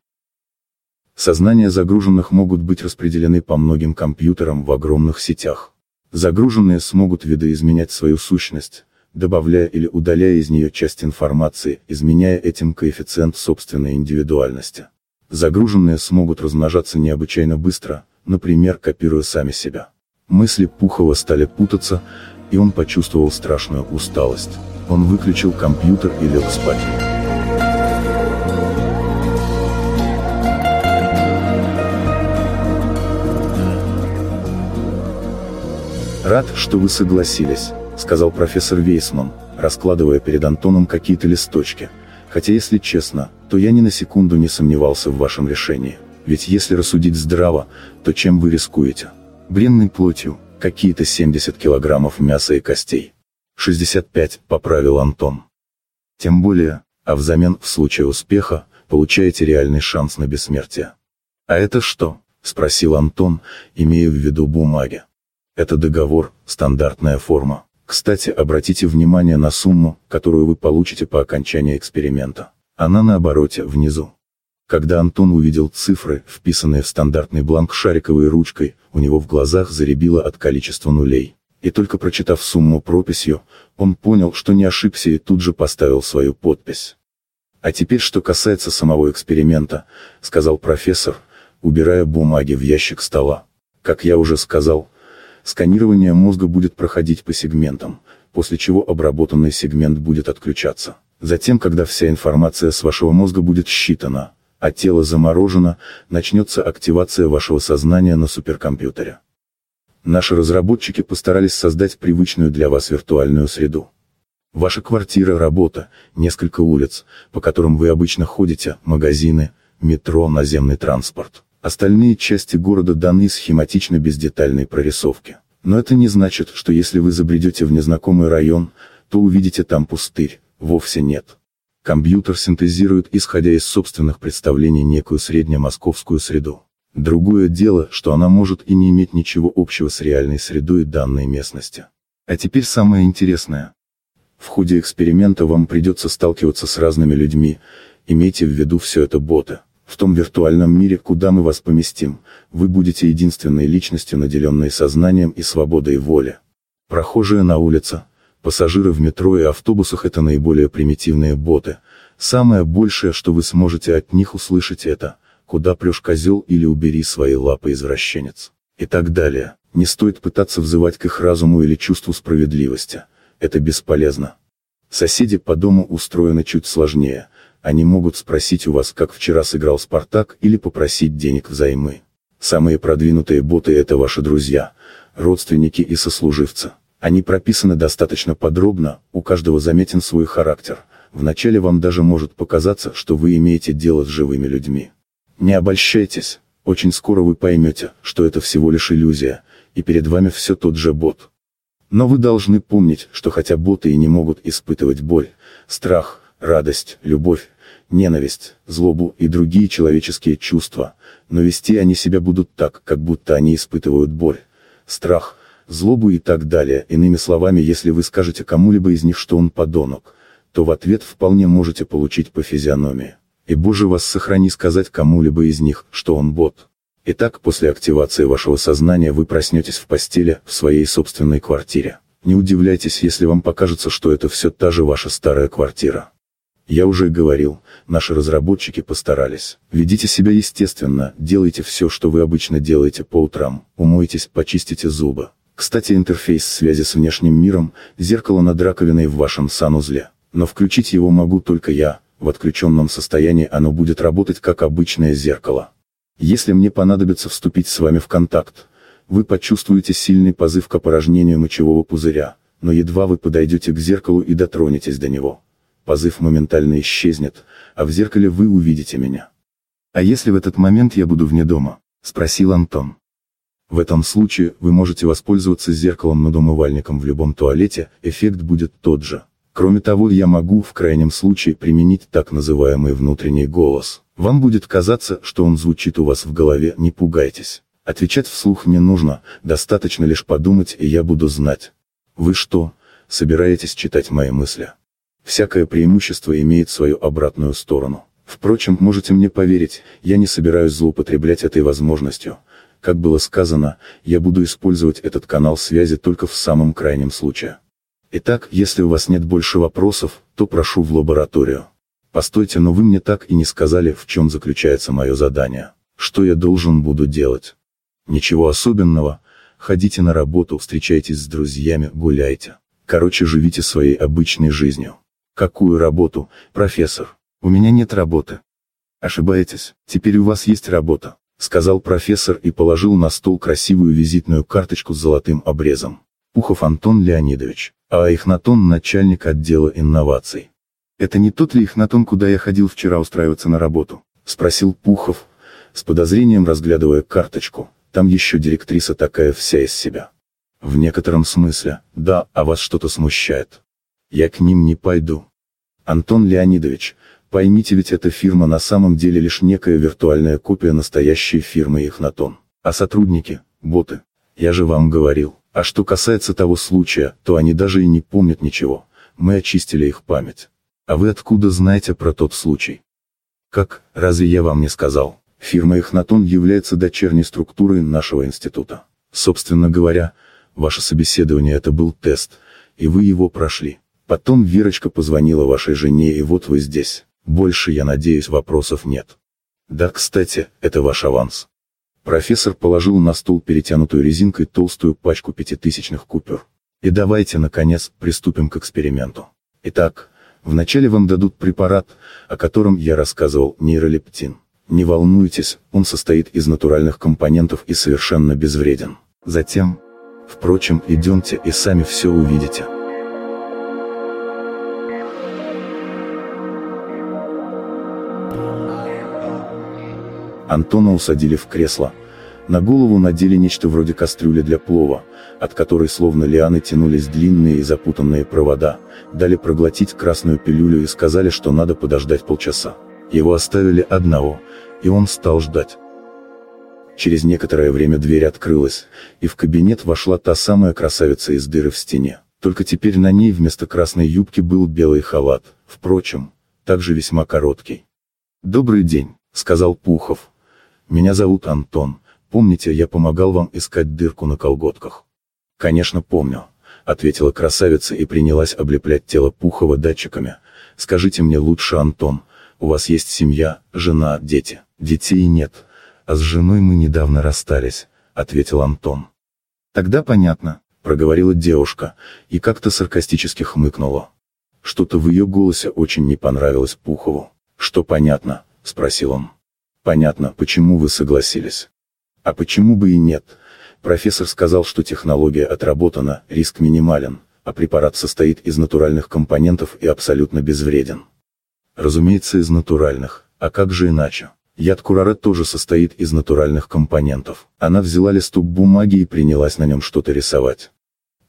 Сознания загруженных могут быть распределены по многим компьютерам в огромных сетях. Загруженные смогут видоизменять свою сущность, добавляя или удаляя из нее часть информации, изменяя этим коэффициент собственной индивидуальности. Загруженные смогут размножаться необычайно быстро, например, копируя сами себя. Мысли Пухова стали путаться, и он почувствовал страшную усталость. Он выключил компьютер и лег спать. «Рад, что вы согласились», — сказал профессор Вейсман, раскладывая перед Антоном какие-то листочки. «Хотя, если честно, то я ни на секунду не сомневался в вашем решении. Ведь если рассудить здраво, то чем вы рискуете? Бренной плотью, какие-то 70 килограммов мяса и костей. 65, поправил Антон. Тем более, а взамен, в случае успеха, получаете реальный шанс на бессмертие. А это что? Спросил Антон, имея в виду бумаги. Это договор, стандартная форма. Кстати, обратите внимание на сумму, которую вы получите по окончании эксперимента. Она на обороте, внизу. Когда Антон увидел цифры, вписанные в стандартный бланк шариковой ручкой, у него в глазах заребило от количества нулей. И только прочитав сумму прописью, он понял, что не ошибся и тут же поставил свою подпись. А теперь что касается самого эксперимента, сказал профессор, убирая бумаги в ящик стола. Как я уже сказал, Сканирование мозга будет проходить по сегментам, после чего обработанный сегмент будет отключаться. Затем, когда вся информация с вашего мозга будет считана, а тело заморожено, начнется активация вашего сознания на суперкомпьютере. Наши разработчики постарались создать привычную для вас виртуальную среду. Ваша квартира, работа, несколько улиц, по которым вы обычно ходите, магазины, метро, наземный транспорт. Остальные части города даны схематично без детальной прорисовки. Но это не значит, что если вы забредете в незнакомый район, то увидите там пустырь, вовсе нет. Компьютер синтезирует, исходя из собственных представлений, некую среднемосковскую среду. Другое дело, что она может и не иметь ничего общего с реальной средой данной местности. А теперь самое интересное. В ходе эксперимента вам придется сталкиваться с разными людьми, имейте в виду все это боты. В том виртуальном мире, куда мы вас поместим, вы будете единственной личностью, наделенной сознанием и свободой воли. Прохожие на улице, пассажиры в метро и автобусах это наиболее примитивные боты. Самое большее, что вы сможете от них услышать это, куда прешь козел или убери свои лапы извращенец. И так далее. Не стоит пытаться взывать к их разуму или чувству справедливости. Это бесполезно. Соседи по дому устроены чуть сложнее – они могут спросить у вас, как вчера сыграл Спартак, или попросить денег взаймы. Самые продвинутые боты это ваши друзья, родственники и сослуживцы. Они прописаны достаточно подробно, у каждого заметен свой характер. Вначале вам даже может показаться, что вы имеете дело с живыми людьми. Не обольщайтесь, очень скоро вы поймете, что это всего лишь иллюзия, и перед вами все тот же бот. Но вы должны помнить, что хотя боты и не могут испытывать боль, страх, радость, любовь, ненависть, злобу и другие человеческие чувства, но вести они себя будут так, как будто они испытывают боль, страх, злобу и так далее. Иными словами, если вы скажете кому-либо из них, что он подонок, то в ответ вполне можете получить по физиономии. И Боже вас сохрани сказать кому-либо из них, что он бот. Итак, после активации вашего сознания вы проснетесь в постели, в своей собственной квартире. Не удивляйтесь, если вам покажется, что это все та же ваша старая квартира. Я уже говорил, наши разработчики постарались. Ведите себя естественно, делайте все, что вы обычно делаете по утрам, умойтесь, почистите зубы. Кстати, интерфейс связи с внешним миром, зеркало над раковиной в вашем санузле. Но включить его могу только я, в отключенном состоянии оно будет работать как обычное зеркало. Если мне понадобится вступить с вами в контакт, вы почувствуете сильный позыв к опорожнению мочевого пузыря, но едва вы подойдете к зеркалу и дотронетесь до него, позыв моментально исчезнет, а в зеркале вы увидите меня. А если в этот момент я буду вне дома? Спросил Антон. В этом случае, вы можете воспользоваться зеркалом над умывальником в любом туалете, эффект будет тот же. Кроме того, я могу, в крайнем случае, применить так называемый внутренний голос. Вам будет казаться, что он звучит у вас в голове, не пугайтесь. Отвечать вслух не нужно, достаточно лишь подумать, и я буду знать. Вы что, собираетесь читать мои мысли? Всякое преимущество имеет свою обратную сторону. Впрочем, можете мне поверить, я не собираюсь злоупотреблять этой возможностью. Как было сказано, я буду использовать этот канал связи только в самом крайнем случае. Итак, если у вас нет больше вопросов, то прошу в лабораторию. Постойте, но вы мне так и не сказали, в чем заключается мое задание. Что я должен буду делать? Ничего особенного. Ходите на работу, встречайтесь с друзьями, гуляйте. Короче, живите своей обычной жизнью. Какую работу, профессор? У меня нет работы. Ошибаетесь, теперь у вас есть работа, сказал профессор и положил на стол красивую визитную карточку с золотым обрезом. Пухов Антон Леонидович, а Ихнатон начальник отдела инноваций. Это не тот ли Ихнатон, куда я ходил вчера устраиваться на работу? Спросил Пухов, с подозрением разглядывая карточку, там еще директриса такая вся из себя. В некотором смысле, да, а вас что-то смущает. Я к ним не пойду. Антон Леонидович, поймите ведь эта фирма на самом деле лишь некая виртуальная копия настоящей фирмы Ихнатон. А сотрудники, боты, я же вам говорил. А что касается того случая, то они даже и не помнят ничего. Мы очистили их память. А вы откуда знаете про тот случай? Как, разве я вам не сказал? Фирма Ихнатон является дочерней структурой нашего института. Собственно говоря, ваше собеседование это был тест, и вы его прошли. Потом Верочка позвонила вашей жене и вот вы здесь. Больше, я надеюсь, вопросов нет. Да, кстати, это ваш аванс. Профессор положил на стол перетянутую резинкой толстую пачку пятитысячных купюр. И давайте, наконец, приступим к эксперименту. Итак, Вначале вам дадут препарат, о котором я рассказывал, нейролептин. Не волнуйтесь, он состоит из натуральных компонентов и совершенно безвреден. Затем, впрочем, идемте и сами все увидите. Антона усадили в кресло. На голову надели нечто вроде кастрюли для плова, от которой словно лианы тянулись длинные и запутанные провода, дали проглотить красную пилюлю и сказали, что надо подождать полчаса. Его оставили одного, и он стал ждать. Через некоторое время дверь открылась, и в кабинет вошла та самая красавица из дыры в стене. Только теперь на ней вместо красной юбки был белый халат, впрочем, также весьма короткий. «Добрый день», — сказал Пухов, меня зовут Антон. Помните, я помогал вам искать дырку на колготках? Конечно помню, ответила красавица и принялась облеплять тело Пухова датчиками. Скажите мне лучше, Антон, у вас есть семья, жена, дети? Детей нет. А с женой мы недавно расстались, ответил Антон. Тогда понятно, проговорила девушка, и как-то саркастически хмыкнула. Что-то в ее голосе очень не понравилось Пухову. Что понятно? спросил он. Понятно, почему вы согласились. А почему бы и нет? Профессор сказал, что технология отработана, риск минимален, а препарат состоит из натуральных компонентов и абсолютно безвреден. Разумеется, из натуральных, а как же иначе? Яд курара тоже состоит из натуральных компонентов. Она взяла листок бумаги и принялась на нем что-то рисовать.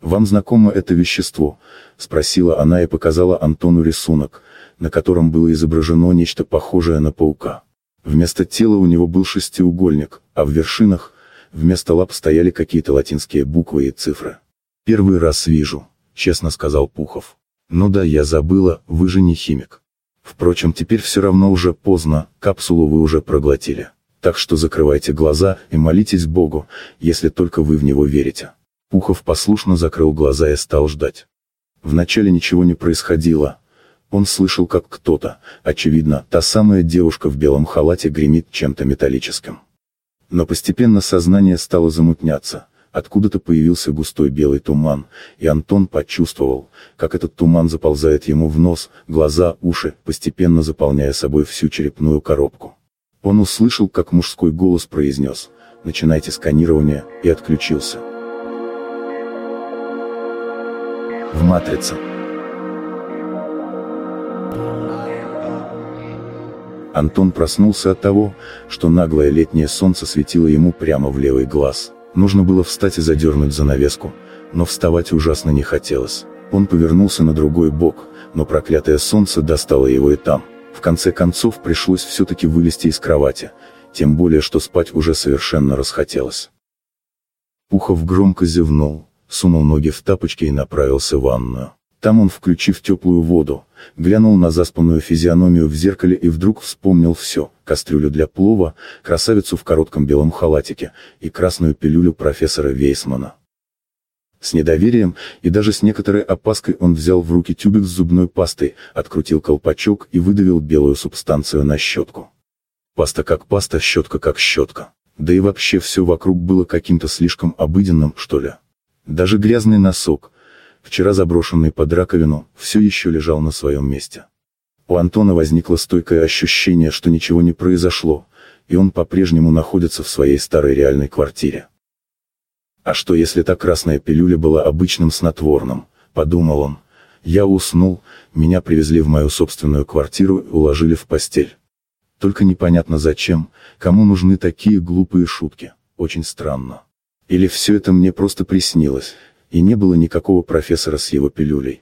«Вам знакомо это вещество?» – спросила она и показала Антону рисунок, на котором было изображено нечто похожее на паука. Вместо тела у него был шестиугольник, а в вершинах, вместо лап стояли какие-то латинские буквы и цифры. «Первый раз вижу», — честно сказал Пухов. «Ну да, я забыла, вы же не химик. Впрочем, теперь все равно уже поздно, капсулу вы уже проглотили. Так что закрывайте глаза и молитесь Богу, если только вы в него верите». Пухов послушно закрыл глаза и стал ждать. Вначале ничего не происходило, он слышал, как кто-то, очевидно, та самая девушка в белом халате гремит чем-то металлическим. Но постепенно сознание стало замутняться, откуда-то появился густой белый туман, и Антон почувствовал, как этот туман заползает ему в нос, глаза, уши, постепенно заполняя собой всю черепную коробку. Он услышал, как мужской голос произнес «Начинайте сканирование», и отключился. В матрице. Антон проснулся от того, что наглое летнее солнце светило ему прямо в левый глаз. Нужно было встать и задернуть занавеску, но вставать ужасно не хотелось. Он повернулся на другой бок, но проклятое солнце достало его и там. В конце концов пришлось все-таки вылезти из кровати, тем более что спать уже совершенно расхотелось. Пухов громко зевнул, сунул ноги в тапочки и направился в ванную. Там он, включив теплую воду, глянул на заспанную физиономию в зеркале и вдруг вспомнил все, кастрюлю для плова, красавицу в коротком белом халатике, и красную пилюлю профессора Вейсмана. С недоверием, и даже с некоторой опаской он взял в руки тюбик с зубной пастой, открутил колпачок и выдавил белую субстанцию на щетку. Паста как паста, щетка как щетка. Да и вообще все вокруг было каким-то слишком обыденным, что ли. Даже грязный носок, вчера заброшенный под раковину, все еще лежал на своем месте. У Антона возникло стойкое ощущение, что ничего не произошло, и он по-прежнему находится в своей старой реальной квартире. А что если та красная пилюля была обычным снотворным, подумал он. Я уснул, меня привезли в мою собственную квартиру и уложили в постель. Только непонятно зачем, кому нужны такие глупые шутки, очень странно. Или все это мне просто приснилось, и не было никакого профессора с его пилюлей.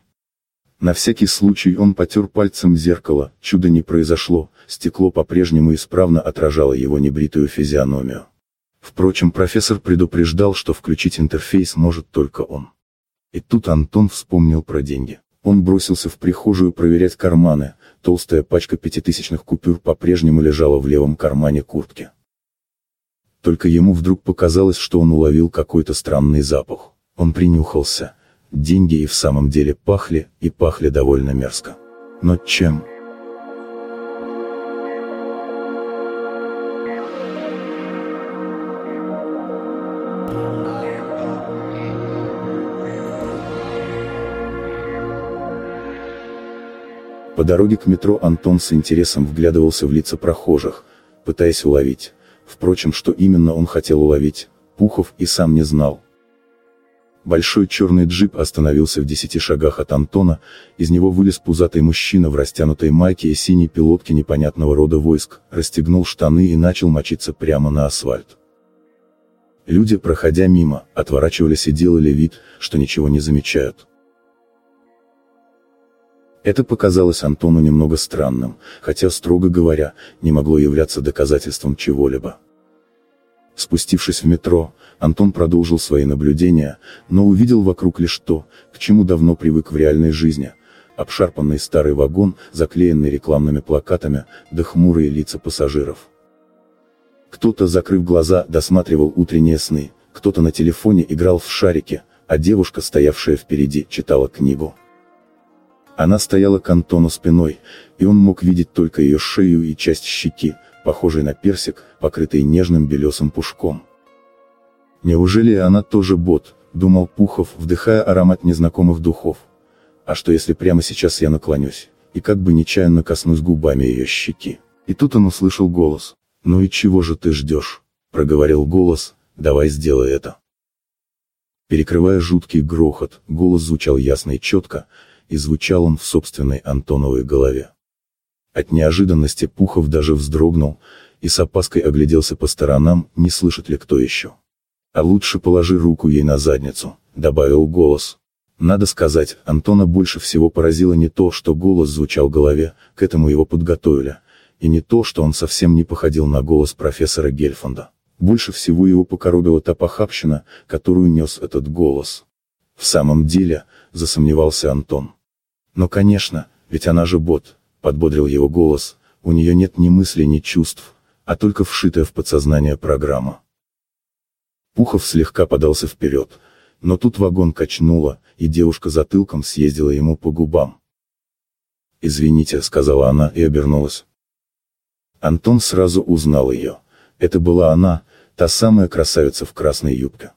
На всякий случай он потер пальцем зеркало, чудо не произошло, стекло по-прежнему исправно отражало его небритую физиономию. Впрочем, профессор предупреждал, что включить интерфейс может только он. И тут Антон вспомнил про деньги. Он бросился в прихожую проверять карманы, толстая пачка пятитысячных купюр по-прежнему лежала в левом кармане куртки. Только ему вдруг показалось, что он уловил какой-то странный запах. Он принюхался. Деньги и в самом деле пахли, и пахли довольно мерзко. Но чем? По дороге к метро Антон с интересом вглядывался в лица прохожих, пытаясь уловить. Впрочем, что именно он хотел уловить, Пухов и сам не знал. Большой черный джип остановился в десяти шагах от Антона, из него вылез пузатый мужчина в растянутой майке и синей пилотке непонятного рода войск, расстегнул штаны и начал мочиться прямо на асфальт. Люди, проходя мимо, отворачивались и делали вид, что ничего не замечают. Это показалось Антону немного странным, хотя, строго говоря, не могло являться доказательством чего-либо. Спустившись в метро, Антон продолжил свои наблюдения, но увидел вокруг лишь то, к чему давно привык в реальной жизни. Обшарпанный старый вагон, заклеенный рекламными плакатами, да хмурые лица пассажиров. Кто-то, закрыв глаза, досматривал утренние сны, кто-то на телефоне играл в шарики, а девушка, стоявшая впереди, читала книгу. Она стояла к Антону спиной, и он мог видеть только ее шею и часть щеки, похожей на персик, покрытой нежным белесым пушком. Неужели она тоже бот, думал Пухов, вдыхая аромат незнакомых духов. А что если прямо сейчас я наклонюсь, и как бы нечаянно коснусь губами ее щеки. И тут он услышал голос. «Ну и чего же ты ждешь?» – проговорил голос, «давай сделай это». Перекрывая жуткий грохот, голос звучал ясно и четко, и звучал он в собственной Антоновой голове. От неожиданности Пухов даже вздрогнул, и с опаской огляделся по сторонам, не слышит ли кто еще. «А лучше положи руку ей на задницу», — добавил голос. Надо сказать, Антона больше всего поразило не то, что голос звучал в голове, к этому его подготовили, и не то, что он совсем не походил на голос профессора Гельфанда. Больше всего его покоробила та похабщина, которую нес этот голос. В самом деле, засомневался Антон. Но конечно, ведь она же бот, подбодрил его голос, у нее нет ни мыслей, ни чувств, а только вшитая в подсознание программа. Пухов слегка подался вперед, но тут вагон качнуло, и девушка затылком съездила ему по губам. «Извините», — сказала она и обернулась. Антон сразу узнал ее. Это была она, та самая красавица в красной юбке.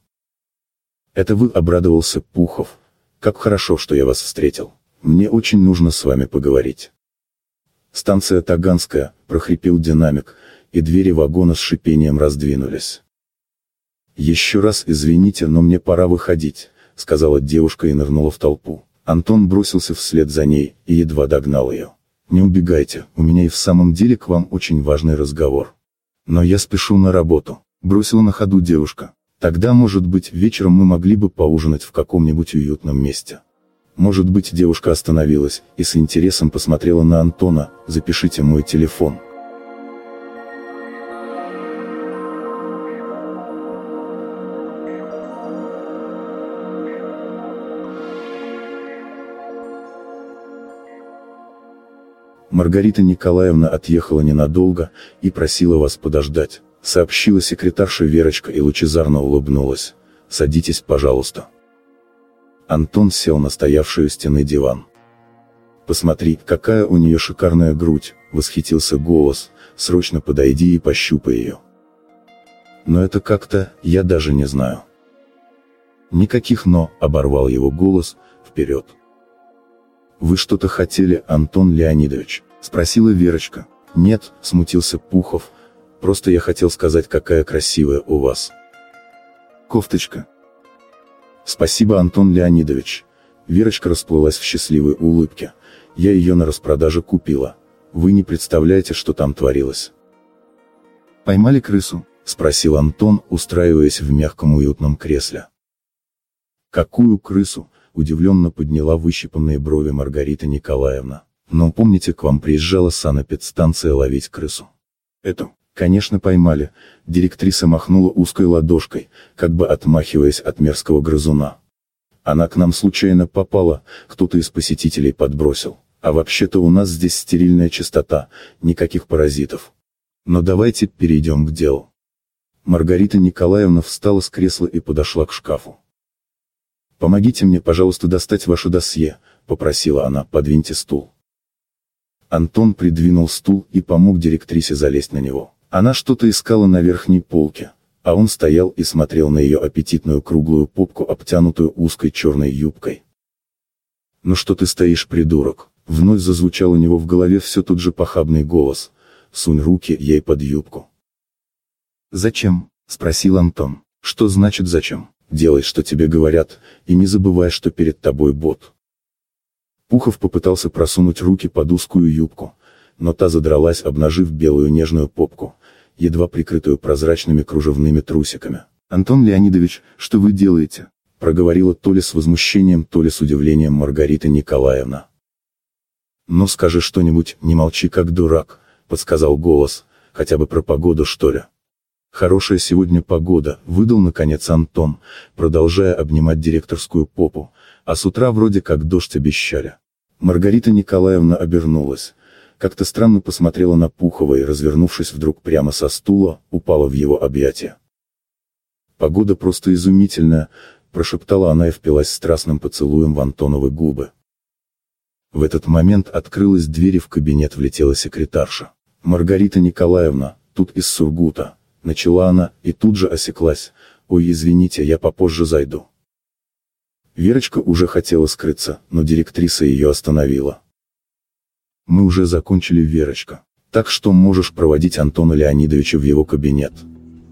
«Это вы», — обрадовался Пухов. «Как хорошо, что я вас встретил». Мне очень нужно с вами поговорить. Станция Таганская, прохрипел динамик, и двери вагона с шипением раздвинулись. Еще раз извините, но мне пора выходить, сказала девушка и нырнула в толпу. Антон бросился вслед за ней, и едва догнал ее. Не убегайте, у меня и в самом деле к вам очень важный разговор. Но я спешу на работу, бросила на ходу девушка. Тогда, может быть, вечером мы могли бы поужинать в каком-нибудь уютном месте. Может быть девушка остановилась, и с интересом посмотрела на Антона, запишите мой телефон. Маргарита Николаевна отъехала ненадолго, и просила вас подождать, сообщила секретарша Верочка и лучезарно улыбнулась. Садитесь, пожалуйста. Антон сел на стоявший у стены диван. «Посмотри, какая у нее шикарная грудь!» — восхитился голос, «срочно подойди и пощупай ее». «Но это как-то, я даже не знаю». «Никаких «но», — оборвал его голос, «вперед». «Вы что-то хотели, Антон Леонидович?» — спросила Верочка. «Нет», — смутился Пухов, «просто я хотел сказать, какая красивая у вас». «Кофточка», Спасибо, Антон Леонидович. Верочка расплылась в счастливой улыбке. Я ее на распродаже купила. Вы не представляете, что там творилось. Поймали крысу? Спросил Антон, устраиваясь в мягком уютном кресле. Какую крысу? Удивленно подняла выщипанные брови Маргарита Николаевна. Но помните, к вам приезжала санэпидстанция ловить крысу? Эту? Конечно поймали, директриса махнула узкой ладошкой, как бы отмахиваясь от мерзкого грызуна. Она к нам случайно попала, кто-то из посетителей подбросил. А вообще-то у нас здесь стерильная чистота, никаких паразитов. Но давайте перейдем к делу. Маргарита Николаевна встала с кресла и подошла к шкафу. «Помогите мне, пожалуйста, достать ваше досье», — попросила она, — «подвиньте стул». Антон придвинул стул и помог директрисе залезть на него. Она что-то искала на верхней полке, а он стоял и смотрел на ее аппетитную круглую попку, обтянутую узкой черной юбкой. Ну что ты стоишь, придурок? Вновь зазвучал у него в голове все тот же похабный голос. Сунь руки ей под юбку. Зачем? Спросил Антон. Что значит зачем? Делай, что тебе говорят, и не забывай, что перед тобой бот. Пухов попытался просунуть руки под узкую юбку, но та задралась, обнажив белую нежную попку, едва прикрытую прозрачными кружевными трусиками. «Антон Леонидович, что вы делаете?» проговорила то ли с возмущением, то ли с удивлением Маргарита Николаевна. «Ну скажи что-нибудь, не молчи как дурак», — подсказал голос, хотя бы про погоду что ли. Хорошая сегодня погода, выдал наконец Антон, продолжая обнимать директорскую попу, а с утра вроде как дождь обещали. Маргарита Николаевна обернулась, как-то странно посмотрела на Пухова и, развернувшись вдруг прямо со стула, упала в его объятия. «Погода просто изумительная», — прошептала она и впилась страстным поцелуем в Антоновы губы. В этот момент открылась дверь и в кабинет влетела секретарша. «Маргарита Николаевна, тут из Сургута», Начала она, и тут же осеклась. Ой, извините, я попозже зайду. Верочка уже хотела скрыться, но директриса ее остановила. Мы уже закончили, Верочка. Так что можешь проводить Антона Леонидовича в его кабинет.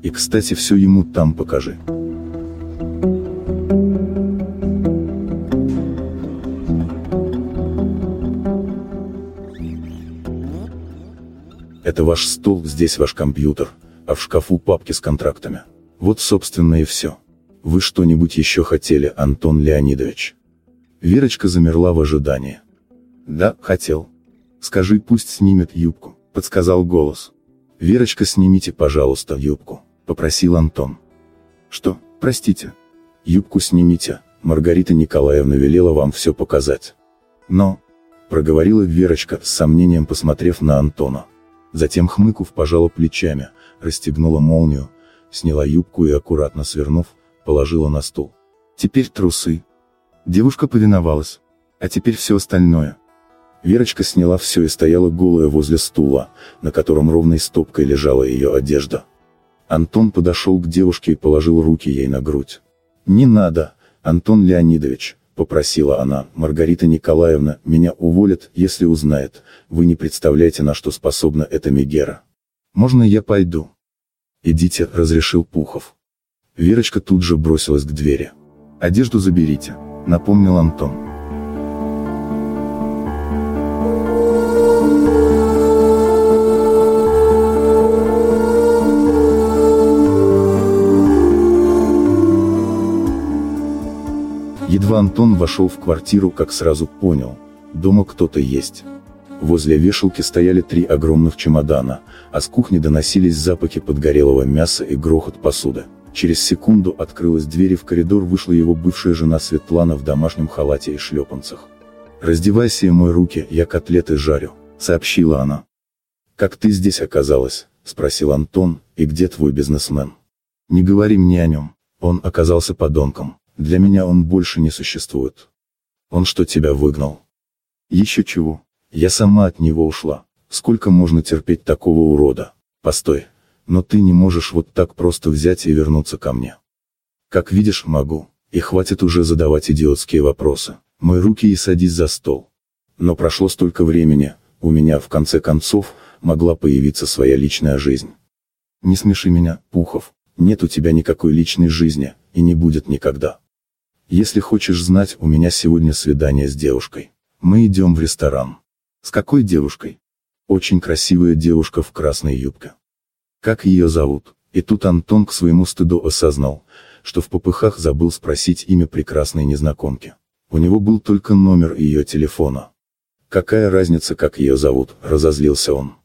И кстати все ему там покажи. Это ваш стол, здесь ваш компьютер, а в шкафу папки с контрактами. Вот собственно и все. Вы что-нибудь еще хотели, Антон Леонидович? Верочка замерла в ожидании. Да, хотел. Скажи, пусть снимет юбку, подсказал голос. Верочка, снимите, пожалуйста, юбку, попросил Антон. Что, простите? Юбку снимите, Маргарита Николаевна велела вам все показать. Но, проговорила Верочка, с сомнением посмотрев на Антона. Затем хмыков пожала плечами, расстегнула молнию, сняла юбку и аккуратно свернув, положила на стол. Теперь трусы. Девушка повиновалась. А теперь все остальное. Верочка сняла все и стояла голая возле стула, на котором ровной стопкой лежала ее одежда. Антон подошел к девушке и положил руки ей на грудь. «Не надо, Антон Леонидович», — попросила она, — «Маргарита Николаевна, меня уволят, если узнает, вы не представляете, на что способна эта Мегера». «Можно я пойду?» «Идите», — разрешил Пухов. Верочка тут же бросилась к двери. «Одежду заберите», — напомнил Антон. Едва Антон вошел в квартиру, как сразу понял, дома кто-то есть. Возле вешалки стояли три огромных чемодана, а с кухни доносились запахи подгорелого мяса и грохот посуды. Через секунду открылась дверь и в коридор вышла его бывшая жена Светлана в домашнем халате и шлепанцах. «Раздевайся и мой руки, я котлеты жарю», — сообщила она. «Как ты здесь оказалась?» — спросил Антон, «и где твой бизнесмен?» «Не говори мне о нем, он оказался подонком, для меня он больше не существует». «Он что тебя выгнал?» «Еще чего, я сама от него ушла. Сколько можно терпеть такого урода? Постой. Но ты не можешь вот так просто взять и вернуться ко мне. Как видишь, могу. И хватит уже задавать идиотские вопросы. Мой руки и садись за стол. Но прошло столько времени, у меня в конце концов, могла появиться своя личная жизнь. Не смеши меня, Пухов, нет у тебя никакой личной жизни, и не будет никогда. Если хочешь знать, у меня сегодня свидание с девушкой. Мы идем в ресторан. С какой девушкой? Очень красивая девушка в красной юбке. Как ее зовут? И тут Антон к своему стыду осознал, что в попыхах забыл спросить имя прекрасной незнакомки. У него был только номер ее телефона. Какая разница, как ее зовут, разозлился он.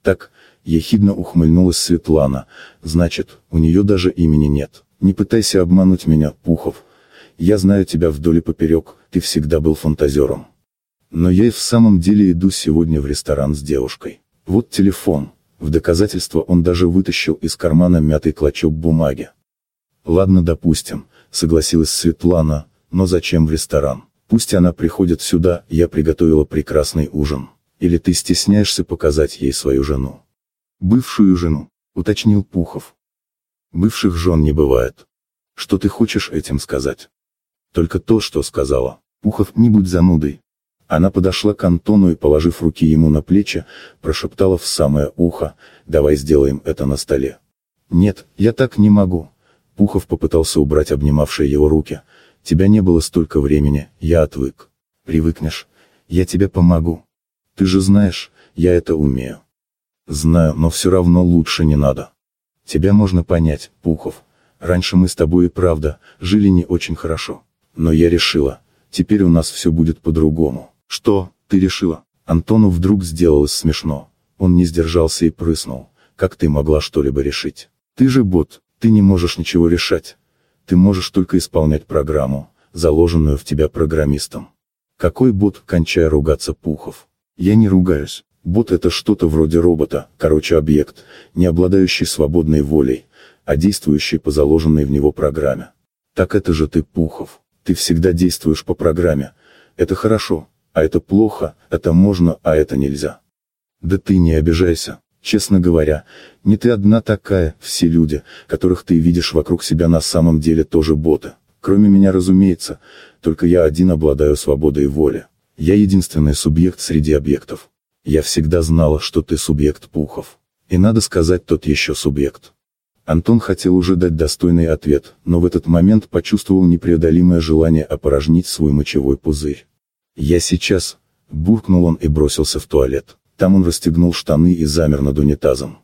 Так, ехидно ухмыльнулась Светлана, значит, у нее даже имени нет. Не пытайся обмануть меня, Пухов. Я знаю тебя вдоль и поперек, ты всегда был фантазером. Но я и в самом деле иду сегодня в ресторан с девушкой. Вот телефон. В доказательство он даже вытащил из кармана мятый клочок бумаги. Ладно, допустим, согласилась Светлана, но зачем в ресторан? Пусть она приходит сюда, я приготовила прекрасный ужин. Или ты стесняешься показать ей свою жену? Бывшую жену, уточнил Пухов. Бывших жен не бывает. Что ты хочешь этим сказать? Только то, что сказала. Пухов, не будь занудой. Она подошла к Антону и, положив руки ему на плечи, прошептала в самое ухо, давай сделаем это на столе. Нет, я так не могу. Пухов попытался убрать обнимавшие его руки. Тебя не было столько времени, я отвык. Привыкнешь. Я тебе помогу. Ты же знаешь, я это умею. Знаю, но все равно лучше не надо. Тебя можно понять, Пухов. Раньше мы с тобой и правда, жили не очень хорошо. Но я решила, теперь у нас все будет по-другому. Что, ты решила? Антону вдруг сделалось смешно. Он не сдержался и прыснул. Как ты могла что-либо решить? Ты же бот, ты не можешь ничего решать. Ты можешь только исполнять программу, заложенную в тебя программистом. Какой бот, кончая ругаться Пухов? Я не ругаюсь. Бот это что-то вроде робота, короче объект, не обладающий свободной волей, а действующий по заложенной в него программе. Так это же ты, Пухов. Ты всегда действуешь по программе. Это хорошо, а это плохо, это можно, а это нельзя. Да ты не обижайся. Честно говоря, не ты одна такая, все люди, которых ты видишь вокруг себя на самом деле тоже боты. Кроме меня разумеется, только я один обладаю свободой воли. Я единственный субъект среди объектов. Я всегда знала, что ты субъект Пухов. И надо сказать, тот еще субъект. Антон хотел уже дать достойный ответ, но в этот момент почувствовал непреодолимое желание опорожнить свой мочевой пузырь. «Я сейчас», — буркнул он и бросился в туалет. Там он расстегнул штаны и замер над унитазом.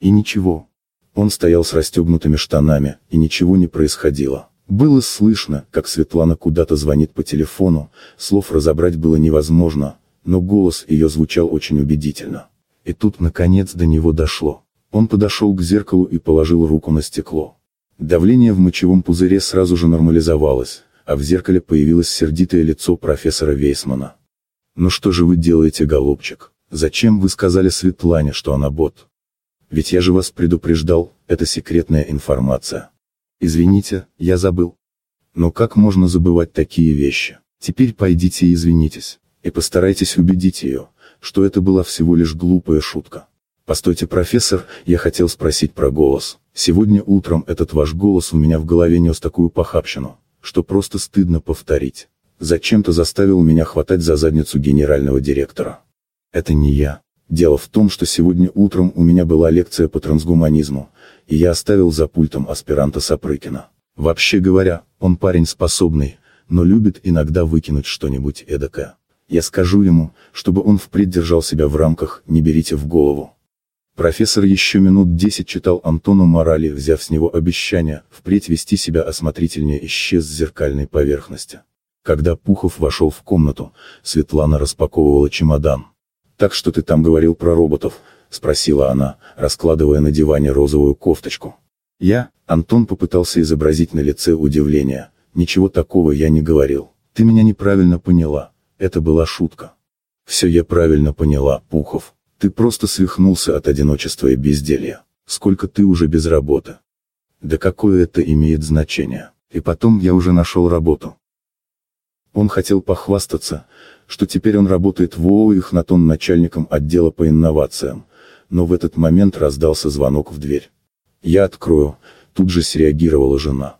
И ничего. Он стоял с расстегнутыми штанами, и ничего не происходило. Было слышно, как Светлана куда-то звонит по телефону, слов разобрать было невозможно, но голос ее звучал очень убедительно. И тут наконец до него дошло. Он подошел к зеркалу и положил руку на стекло. Давление в мочевом пузыре сразу же нормализовалось, а в зеркале появилось сердитое лицо профессора Вейсмана. «Ну что же вы делаете, голубчик? Зачем вы сказали Светлане, что она бот? Ведь я же вас предупреждал, это секретная информация. Извините, я забыл. Но как можно забывать такие вещи? Теперь пойдите и извинитесь, и постарайтесь убедить ее, что это была всего лишь глупая шутка. Постойте, профессор, я хотел спросить про голос. Сегодня утром этот ваш голос у меня в голове нес такую похабщину, что просто стыдно повторить. Зачем-то заставил меня хватать за задницу генерального директора. Это не я. Дело в том, что сегодня утром у меня была лекция по трансгуманизму, и я оставил за пультом аспиранта Сапрыкина. Вообще говоря, он парень способный, но любит иногда выкинуть что-нибудь эдакое. Я скажу ему, чтобы он впредь держал себя в рамках, не берите в голову. Профессор еще минут десять читал Антону морали, взяв с него обещание, впредь вести себя осмотрительнее исчез с зеркальной поверхности. Когда Пухов вошел в комнату, Светлана распаковывала чемодан. «Так что ты там говорил про роботов?» – спросила она, раскладывая на диване розовую кофточку. Я, Антон попытался изобразить на лице удивление. Ничего такого я не говорил. Ты меня неправильно поняла. Это была шутка. Все я правильно поняла, Пухов. Ты просто свихнулся от одиночества и безделья. Сколько ты уже без работы? Да какое это имеет значение? И потом я уже нашел работу. Он хотел похвастаться, что теперь он работает в ООО Ихнатон начальником отдела по инновациям, но в этот момент раздался звонок в дверь. «Я открою», тут же среагировала жена.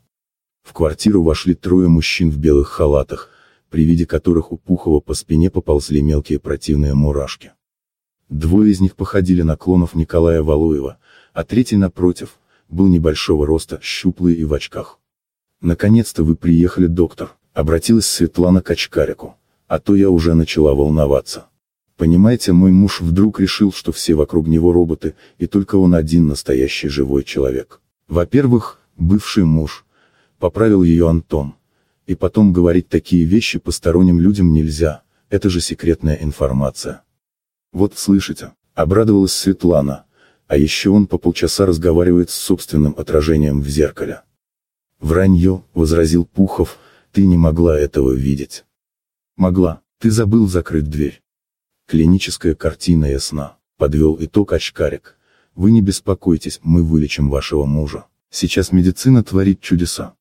В квартиру вошли трое мужчин в белых халатах, при виде которых у Пухова по спине поползли мелкие противные мурашки. Двое из них походили на клонов Николая Валуева, а третий напротив, был небольшого роста, щуплый и в очках. «Наконец-то вы приехали, доктор», — обратилась Светлана к очкарику а то я уже начала волноваться. Понимаете, мой муж вдруг решил, что все вокруг него роботы, и только он один настоящий живой человек. Во-первых, бывший муж. Поправил ее Антон. И потом говорить такие вещи посторонним людям нельзя, это же секретная информация. Вот слышите, обрадовалась Светлана. А еще он по полчаса разговаривает с собственным отражением в зеркале. Вранье, возразил Пухов, ты не могла этого видеть. Могла, ты забыл закрыть дверь. Клиническая картина ясна, подвел итог очкарик. Вы не беспокойтесь, мы вылечим вашего мужа. Сейчас медицина творит чудеса.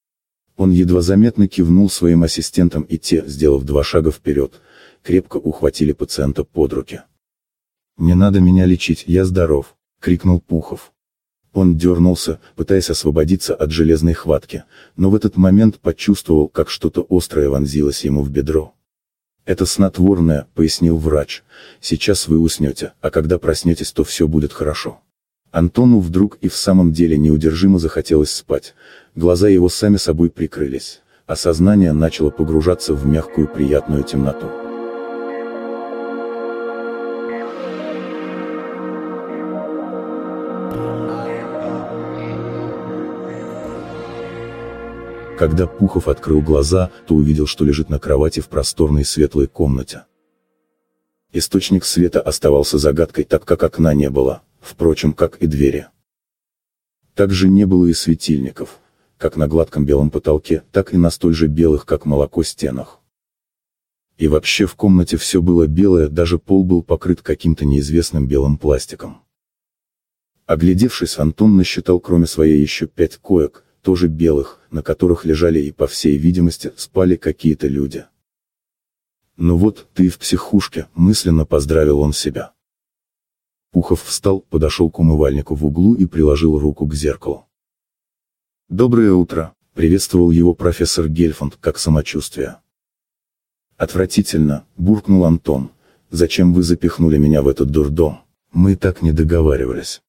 Он едва заметно кивнул своим ассистентам и те, сделав два шага вперед, крепко ухватили пациента под руки. «Не надо меня лечить, я здоров», — крикнул Пухов. Он дернулся, пытаясь освободиться от железной хватки, но в этот момент почувствовал, как что-то острое вонзилось ему в бедро. «Это снотворное», — пояснил врач. «Сейчас вы уснете, а когда проснетесь, то все будет хорошо». Антону вдруг и в самом деле неудержимо захотелось спать. Глаза его сами собой прикрылись, а сознание начало погружаться в мягкую приятную темноту. Когда Пухов открыл глаза, то увидел, что лежит на кровати в просторной светлой комнате. Источник света оставался загадкой, так как окна не было, впрочем, как и двери. Также не было и светильников, как на гладком белом потолке, так и на столь же белых, как молоко, стенах. И вообще в комнате все было белое, даже пол был покрыт каким-то неизвестным белым пластиком. Оглядевшись, Антон насчитал кроме своей еще пять коек, тоже белых, на которых лежали и, по всей видимости, спали какие-то люди. «Ну вот, ты в психушке», — мысленно поздравил он себя. Пухов встал, подошел к умывальнику в углу и приложил руку к зеркалу. «Доброе утро», — приветствовал его профессор Гельфанд, как самочувствие. «Отвратительно», — буркнул Антон. «Зачем вы запихнули меня в этот дурдом? Мы так не договаривались».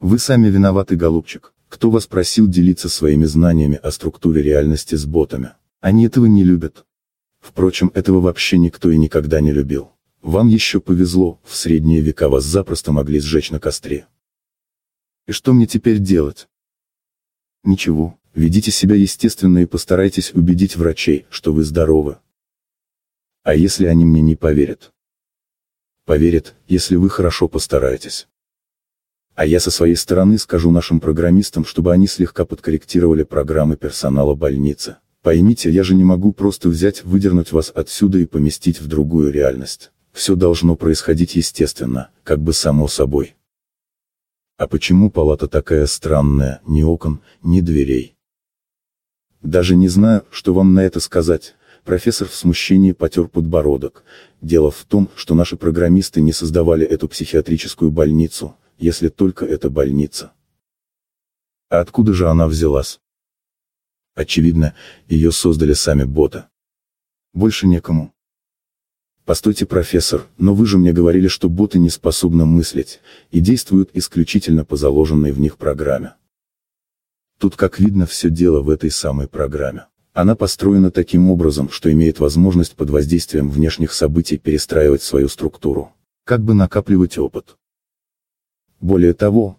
«Вы сами виноваты, голубчик», кто вас просил делиться своими знаниями о структуре реальности с ботами? Они этого не любят. Впрочем, этого вообще никто и никогда не любил. Вам еще повезло, в средние века вас запросто могли сжечь на костре. И что мне теперь делать? Ничего, ведите себя естественно и постарайтесь убедить врачей, что вы здоровы. А если они мне не поверят? Поверят, если вы хорошо постараетесь. А я со своей стороны скажу нашим программистам, чтобы они слегка подкорректировали программы персонала больницы. Поймите, я же не могу просто взять, выдернуть вас отсюда и поместить в другую реальность. Все должно происходить естественно, как бы само собой. А почему палата такая странная, ни окон, ни дверей? Даже не знаю, что вам на это сказать. Профессор в смущении потер подбородок. Дело в том, что наши программисты не создавали эту психиатрическую больницу, если только это больница. А откуда же она взялась? Очевидно, ее создали сами боты. Больше некому. Постойте, профессор, но вы же мне говорили, что боты не способны мыслить, и действуют исключительно по заложенной в них программе. Тут как видно все дело в этой самой программе. Она построена таким образом, что имеет возможность под воздействием внешних событий перестраивать свою структуру, как бы накапливать опыт. Более того,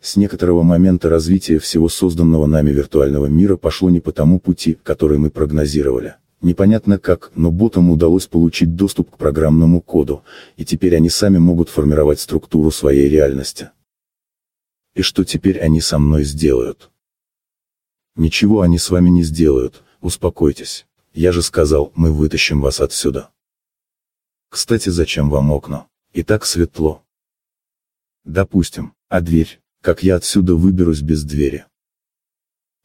с некоторого момента развития всего созданного нами виртуального мира пошло не по тому пути, который мы прогнозировали. Непонятно как, но ботам удалось получить доступ к программному коду, и теперь они сами могут формировать структуру своей реальности. И что теперь они со мной сделают? Ничего они с вами не сделают, успокойтесь. Я же сказал, мы вытащим вас отсюда. Кстати, зачем вам окна? И так светло. Допустим, а дверь, как я отсюда выберусь без двери?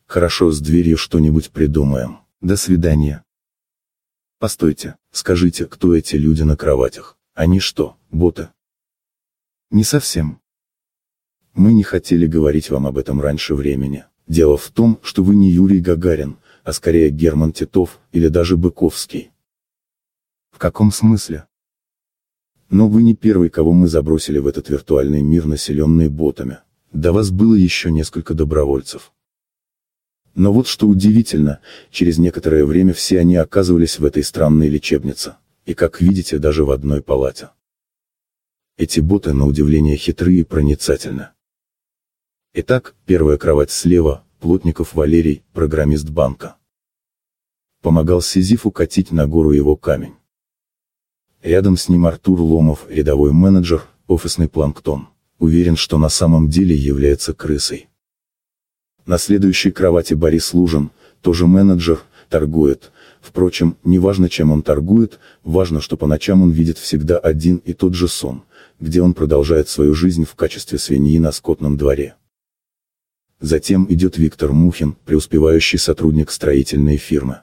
Хорошо, с дверью что-нибудь придумаем. До свидания. Постойте, скажите, кто эти люди на кроватях? Они что, боты? Не совсем. Мы не хотели говорить вам об этом раньше времени. Дело в том, что вы не Юрий Гагарин, а скорее Герман Титов, или даже Быковский. В каком смысле? Но вы не первый, кого мы забросили в этот виртуальный мир, населенный ботами. До вас было еще несколько добровольцев. Но вот что удивительно, через некоторое время все они оказывались в этой странной лечебнице. И как видите, даже в одной палате. Эти боты на удивление хитрые и проницательны. Итак, первая кровать слева, Плотников Валерий, программист банка. Помогал Сизифу катить на гору его камень. Рядом с ним Артур Ломов, рядовой менеджер, офисный планктон. Уверен, что на самом деле является крысой. На следующей кровати Борис Лужин, тоже менеджер, торгует. Впрочем, не важно чем он торгует, важно, что по ночам он видит всегда один и тот же сон, где он продолжает свою жизнь в качестве свиньи на скотном дворе. Затем идет Виктор Мухин, преуспевающий сотрудник строительной фирмы.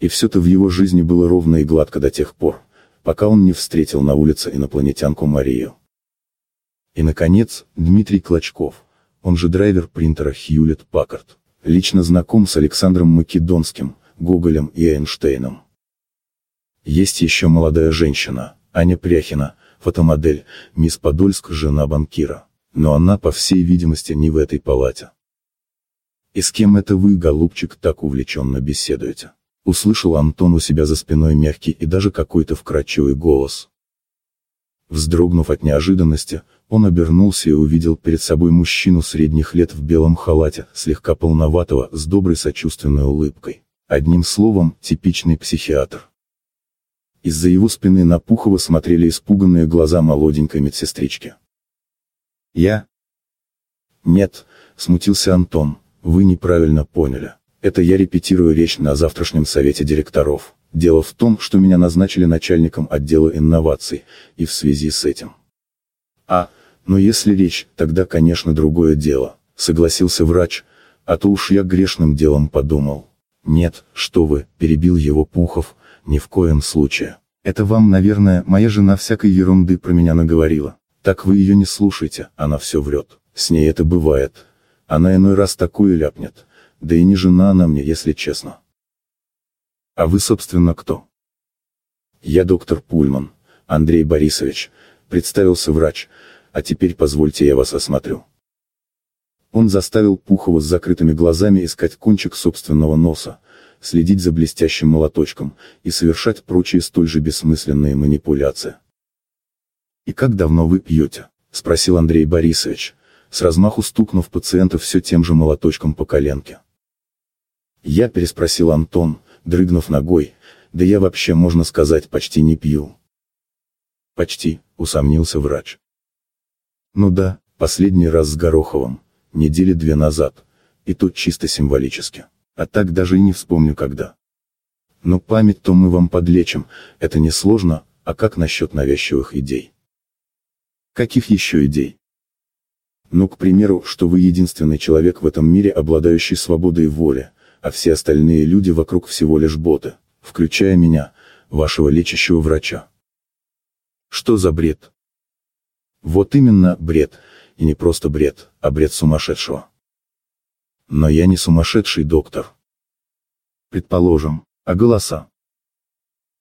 И все-то в его жизни было ровно и гладко до тех пор, пока он не встретил на улице инопланетянку Марию. И, наконец, Дмитрий Клочков, он же драйвер принтера Хьюлетт Паккард, лично знаком с Александром Македонским, Гоголем и Эйнштейном. Есть еще молодая женщина, Аня Пряхина, фотомодель, мисс Подольск, жена банкира. Но она, по всей видимости, не в этой палате. «И с кем это вы, голубчик, так увлеченно беседуете?» Услышал Антон у себя за спиной мягкий и даже какой-то вкрадчивый голос. Вздрогнув от неожиданности, он обернулся и увидел перед собой мужчину средних лет в белом халате, слегка полноватого, с доброй сочувственной улыбкой. Одним словом, типичный психиатр. Из-за его спины на Пухова смотрели испуганные глаза молоденькой медсестрички. «Я?» «Нет», — смутился Антон, — «вы неправильно поняли. Это я репетирую речь на завтрашнем совете директоров. Дело в том, что меня назначили начальником отдела инноваций, и в связи с этим». «А, но если речь, тогда, конечно, другое дело», — согласился врач, а то уж я грешным делом подумал. «Нет, что вы», — перебил его Пухов, — «ни в коем случае. Это вам, наверное, моя жена всякой ерунды про меня наговорила. Так вы ее не слушайте, она все врет. С ней это бывает. Она иной раз такую ляпнет. Да и не жена она мне, если честно. А вы, собственно, кто? Я доктор Пульман, Андрей Борисович, представился врач, а теперь позвольте я вас осмотрю. Он заставил Пухова с закрытыми глазами искать кончик собственного носа, следить за блестящим молоточком, и совершать прочие столь же бессмысленные манипуляции. «И как давно вы пьете?» – спросил Андрей Борисович, с размаху стукнув пациента все тем же молоточком по коленке. Я переспросил Антон, дрыгнув ногой, да я вообще, можно сказать, почти не пью. Почти, усомнился врач. Ну да, последний раз с Гороховым, недели две назад, и тут чисто символически, а так даже и не вспомню когда. Но память то мы вам подлечим, это не сложно, а как насчет навязчивых идей? Каких еще идей? Ну, к примеру, что вы единственный человек в этом мире, обладающий свободой воли, а все остальные люди вокруг всего лишь боты, включая меня, вашего лечащего врача. Что за бред? Вот именно, бред, и не просто бред, а бред сумасшедшего. Но я не сумасшедший доктор. Предположим, а голоса?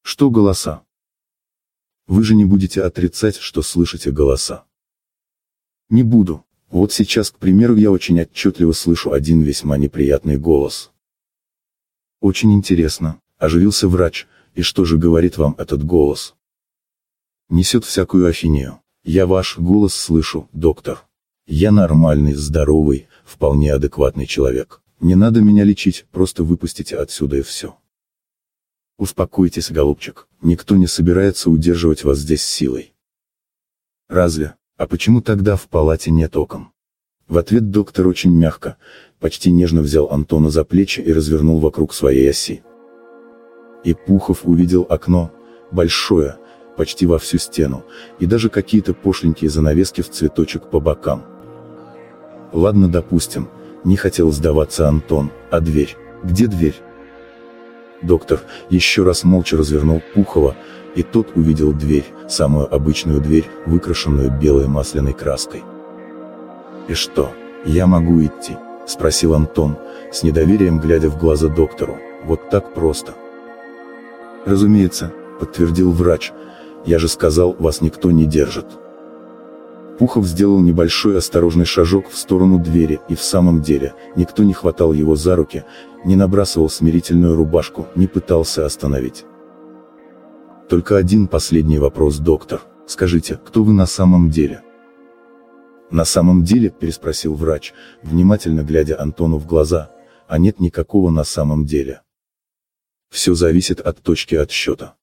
Что голоса? Вы же не будете отрицать, что слышите голоса. Не буду. Вот сейчас, к примеру, я очень отчетливо слышу один весьма неприятный голос. Очень интересно, оживился врач, и что же говорит вам этот голос? Несет всякую ахинею. Я ваш голос слышу, доктор. Я нормальный, здоровый, вполне адекватный человек. Не надо меня лечить, просто выпустите отсюда и все. Успокойтесь, голубчик, никто не собирается удерживать вас здесь силой. Разве? А почему тогда в палате нет окон? В ответ доктор очень мягко, почти нежно взял Антона за плечи и развернул вокруг своей оси. И Пухов увидел окно, большое, почти во всю стену, и даже какие-то пошленькие занавески в цветочек по бокам. Ладно, допустим, не хотел сдаваться Антон, а дверь? Где дверь? Доктор еще раз молча развернул Пухова, и тот увидел дверь, самую обычную дверь, выкрашенную белой масляной краской. «И что, я могу идти?» – спросил Антон, с недоверием глядя в глаза доктору. «Вот так просто». «Разумеется», – подтвердил врач, – «я же сказал, вас никто не держит». Пухов сделал небольшой осторожный шажок в сторону двери, и в самом деле, никто не хватал его за руки, не набрасывал смирительную рубашку, не пытался остановить. Только один последний вопрос, доктор. Скажите, кто вы на самом деле? На самом деле, переспросил врач, внимательно глядя Антону в глаза, а нет никакого на самом деле. Все зависит от точки отсчета.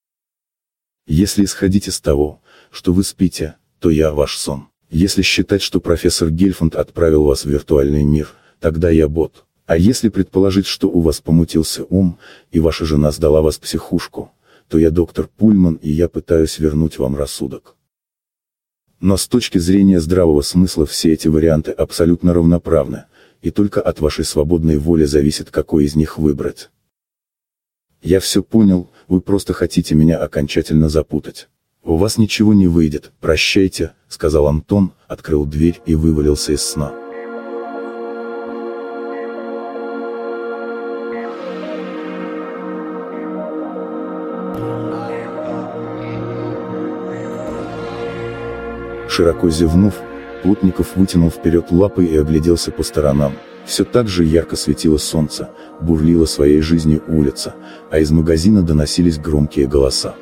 Если исходить из того, что вы спите, то я ваш сон. Если считать, что профессор Гельфанд отправил вас в виртуальный мир, тогда я бот. А если предположить, что у вас помутился ум, и ваша жена сдала вас психушку, то я доктор Пульман и я пытаюсь вернуть вам рассудок. Но с точки зрения здравого смысла все эти варианты абсолютно равноправны, и только от вашей свободной воли зависит, какой из них выбрать. Я все понял, вы просто хотите меня окончательно запутать. «У вас ничего не выйдет, прощайте», — сказал Антон, открыл дверь и вывалился из сна. Широко зевнув, Плотников вытянул вперед лапы и огляделся по сторонам. Все так же ярко светило солнце, бурлила своей жизнью улица, а из магазина доносились громкие голоса.